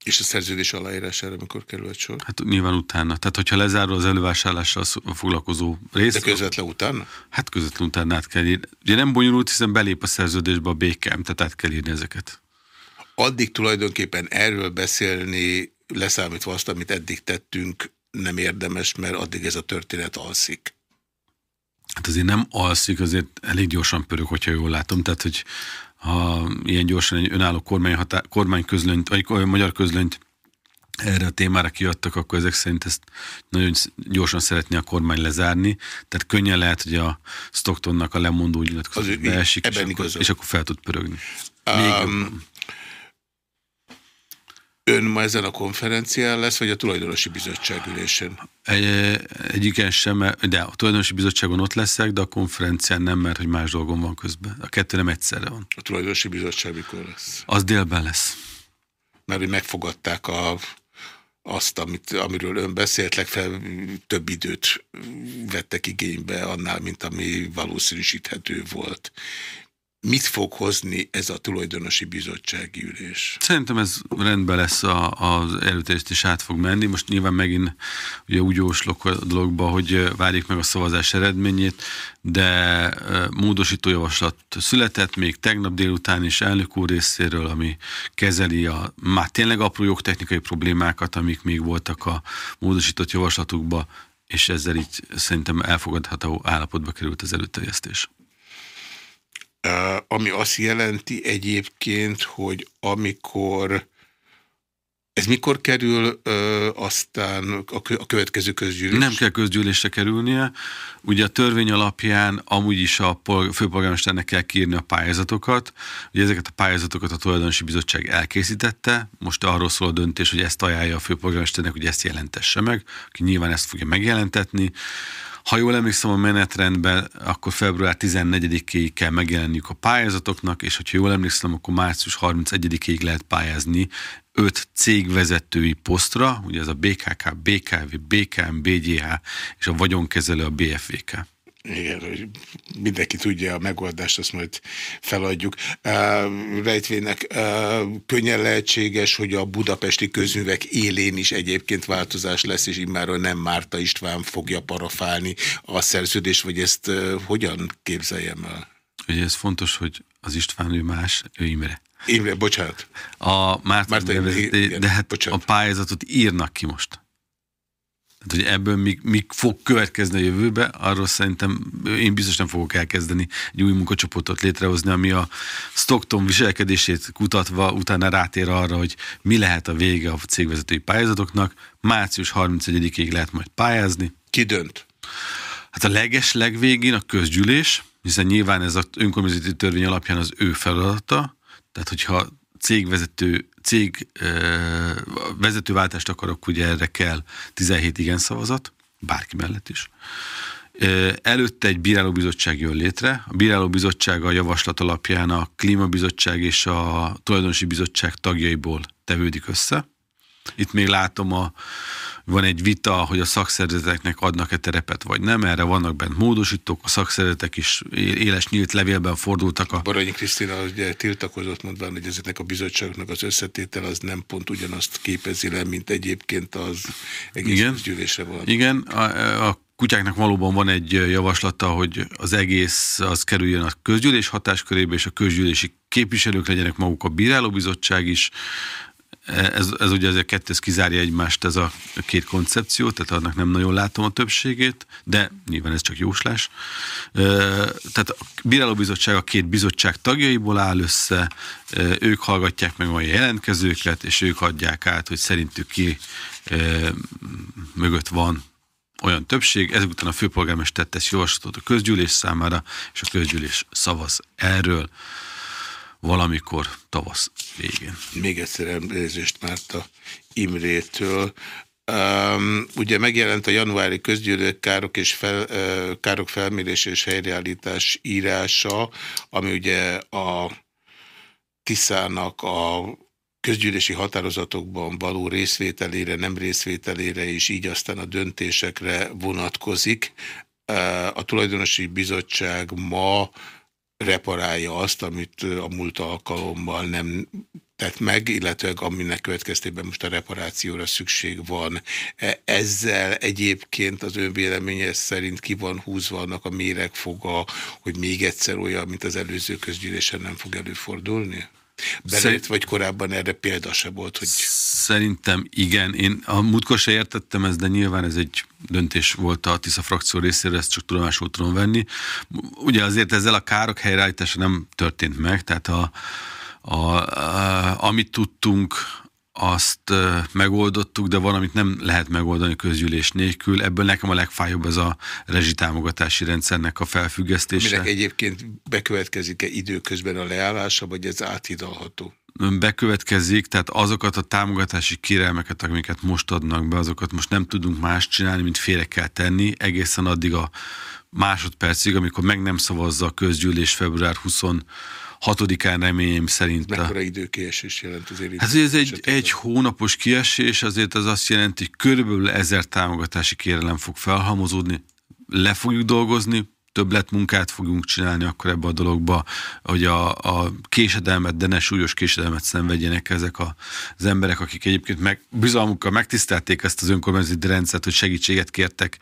És a szerződés aláírására mikor került sor? Hát nyilván utána. Tehát, hogyha lezárul az elővásárlással foglalkozó rész. De közvetlen utána? Hát közvetlen utána át kell írni. Ugye nem bonyolult, hiszen belép a szerződésbe a BKM, tehát át kell írni ezeket. Addig tulajdonképpen erről beszélni, leszámítva azt, amit eddig tettünk, nem érdemes, mert addig ez a történet alszik. Hát azért nem alszik, azért elég gyorsan pörög, hogyha jól látom. Tehát, hogy ha ilyen gyorsan egy önálló kormány, hatá, kormány közlönyt, vagy magyar közlönyt erre a témára kiadtak, akkor ezek szerint ezt nagyon gyorsan szeretné a kormány lezárni. Tehát könnyen lehet, hogy a Stocktonnak a lemondó nyilatkozat beesik, és akkor, és akkor fel tud pörögni. Még um, Ön ma ezen a konferencián lesz, vagy a tulajdonosi bizottság ülésén? Egy, egyiken sem, de a tulajdonosi bizottságon ott leszek, de a konferencián nem, mert hogy más dolgom van közben. A kettő nem egyszerre van. A tulajdonosi bizottság mikor lesz? Az délben lesz. Mert hogy megfogadták a, azt, amit, amiről ön beszélt, legfeljebb több időt vettek igénybe annál, mint ami valószínűsíthető volt. Mit fog hozni ez a tulajdonosi bizottsági ülés? Szerintem ez rendben lesz, a, az előterjesztés is át fog menni. Most nyilván megint ugye úgy jóslok a dologba, hogy várjuk meg a szavazás eredményét, de módosító javaslat született még tegnap délután is elnök úr részéről, ami kezeli a már tényleg apró jogtechnikai problémákat, amik még voltak a módosított javaslatukba, és ezzel így szerintem elfogadható állapotba került az előterjesztés. Ami azt jelenti egyébként, hogy amikor Ez mikor kerül ö, aztán a következő közgyűlés? Nem kell közgyűlésre kerülnie. Ugye a törvény alapján amúgy is a főpolgármesternek kell kiírni a pályázatokat. Ugye ezeket a pályázatokat a tulajdonosi bizottság elkészítette. Most arról szól a döntés, hogy ezt ajánlja a főpolgármesternek, hogy ezt jelentesse meg, aki nyilván ezt fogja megjelentetni. Ha jól emlékszem a menetrendben, akkor február 14-ig kell megjelenniük a pályázatoknak, és hogyha jól emlékszem, akkor március 31-ig lehet pályázni öt cégvezetői posztra, ugye ez a BKK, BKV, BKM, BGH és a vagyonkezelő a BFVK. Igen, hogy mindenki tudja a megoldást, azt majd feladjuk. Rejtvének könnyen lehetséges, hogy a budapesti közművek élén is egyébként változás lesz, és immáron nem Márta István fogja parafálni a szerződést, vagy ezt hogyan képzeljem el? Ugye ez fontos, hogy az István ő más, ő Imre. Imre, bocsánat. A Márta, Márta de hát bocsánat. a pályázatot írnak ki most. Tehát, hogy ebből mi, mi fog következni a jövőbe, arról szerintem én biztos nem fogok elkezdeni egy új munkacsoportot létrehozni, ami a Stockton viselkedését kutatva utána rátér arra, hogy mi lehet a vége a cégvezetői pályázatoknak. Március 31-ig lehet majd pályázni. Ki dönt? Hát a leges legvégén a közgyűlés, hiszen nyilván ez az önkormányzati törvény alapján az ő feladata, tehát hogyha cégvezető, cég vezetőváltást akarok, ugye erre kell 17 igen szavazat, bárki mellett is. Előtte egy bírálóbizottság jön létre. A bírálóbizottság a javaslat alapján a klímabizottság és a tulajdonosi bizottság tagjaiból tevődik össze. Itt még látom a van egy vita, hogy a szakszervezeteknek adnak-e terepet, vagy nem. Erre vannak bent módosítók, a szakszervezetek is éles nyílt levélben fordultak. A... Baranyi Krisztina ugye tiltakozott mondván, hogy ezeknek a bizottságoknak az összetétel az nem pont ugyanazt képezi le, mint egyébként az egész Igen. gyűlésre van. Igen, a, a kutyáknak valóban van egy javaslata, hogy az egész az kerüljön a közgyűlés hatáskörébe, és a közgyűlési képviselők legyenek maguk a bírálóbizottság is, ez, ez ugye azért kettő kizárja egymást ez a két koncepció, tehát annak nem nagyon látom a többségét, de nyilván ez csak jóslás. Tehát a bírálóbizottság a két bizottság tagjaiból áll össze, ők hallgatják meg a jelentkezőket, és ők adják át, hogy szerintük ki mögött van olyan többség, ezután a főpolgármester tesz javaslatot a közgyűlés számára, és a közgyűlés szavaz erről valamikor tavasz végén. Még egyszer emlézést Márta Imrétől. Um, ugye megjelent a januári közgyűlők károk, és fel, uh, károk felmérés és helyreállítás írása, ami ugye a Tiszának a közgyűlési határozatokban való részvételére, nem részvételére, és így aztán a döntésekre vonatkozik. A tulajdonosi bizottság ma reparálja azt, amit a múlt alkalommal nem tett meg, illetve aminek következtében most a reparációra szükség van. E, ezzel egyébként az ön véleménye szerint ki van húzva annak a méregfoga, hogy még egyszer olyan, mint az előző közgyűlésen nem fog előfordulni? Belét, vagy korábban erre példa se volt, hogy... Szerintem igen. Én a múltkor se értettem ezt, de nyilván ez egy döntés volt a Tisza frakció részéről, ezt csak tudomásul tudom venni. Ugye azért ezzel a károk helyreállítása nem történt meg, tehát a, a, a, amit tudtunk, azt megoldottuk, de valamit nem lehet megoldani közgyűlés nélkül. Ebből nekem a legfájóbb ez a rezsitámogatási rendszernek a felfüggesztése. Minek egyébként bekövetkezik-e időközben a leállása, vagy ez áthidalható? bekövetkezik, tehát azokat a támogatási kérelmeket, amiket most adnak be, azokat most nem tudunk más csinálni, mint félre kell tenni, egészen addig a másodpercig, amikor meg nem szavazza a közgyűlés február 20 hatodikán reményem szerint. Mekkora időkiesés jelent az Hát ez egy, egy hónapos kiesés, azért az azt jelenti, hogy körülbelül ezer támogatási kérelem fog felhalmozódni, le fogjuk dolgozni, többletmunkát fogunk csinálni akkor ebbe a dologba, hogy a, a késedelmet, de ne súlyos késedelmet szenvedjenek ezek a, az emberek, akik egyébként meg, bizalmukkal megtisztelték ezt az önkormányzati rendszert, hogy segítséget kértek,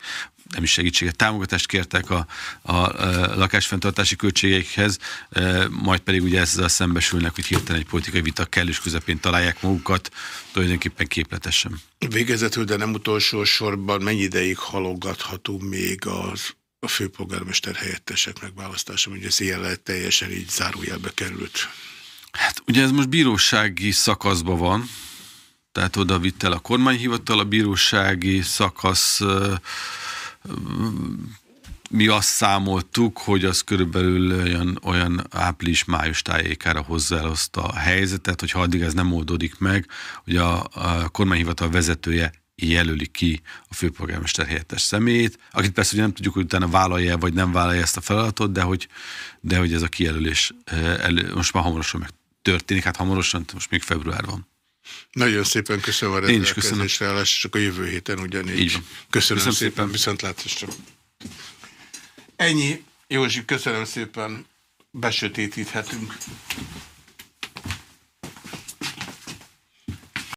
nem is segítséget, támogatást kértek a, a, a lakásfenntartási költségeikhez, e, majd pedig ugye ezzel szembesülnek, hogy hirtelen egy politikai vita kellős közepén találják magukat, tulajdonképpen képletesen. Végezetül, de nem utolsó sorban mennyi ideig halogatható még az a főpolgármester helyettesek megválasztása, hogy ez ilyen lehet teljesen így zárójelbe került. Hát ugye ez most bírósági szakaszban van, Tehát oda vitt el a kormányhivatal, a bírósági szakasz mi azt számoltuk, hogy az körülbelül olyan, olyan április-május tájékára hozza el azt a helyzetet, hogy addig ez nem oldódik meg, hogy a, a kormányhivatal vezetője jelöli ki a főpolgármester helyettes személyét, akit persze ugye nem tudjuk, hogy utána vállalja vagy nem vállalja ezt a feladatot, de hogy, de hogy ez a kijelölés elő, most már hamarosan meg történik, hát hamarosan, most még február van. Nagyon szépen köszönöm a rendelkezésre és csak a jövő héten ugyanígy. Így Köszönöm, köszönöm szépen, szépen. viszontlátásra. Ennyi. Józsi, köszönöm szépen. Besötétíthetünk.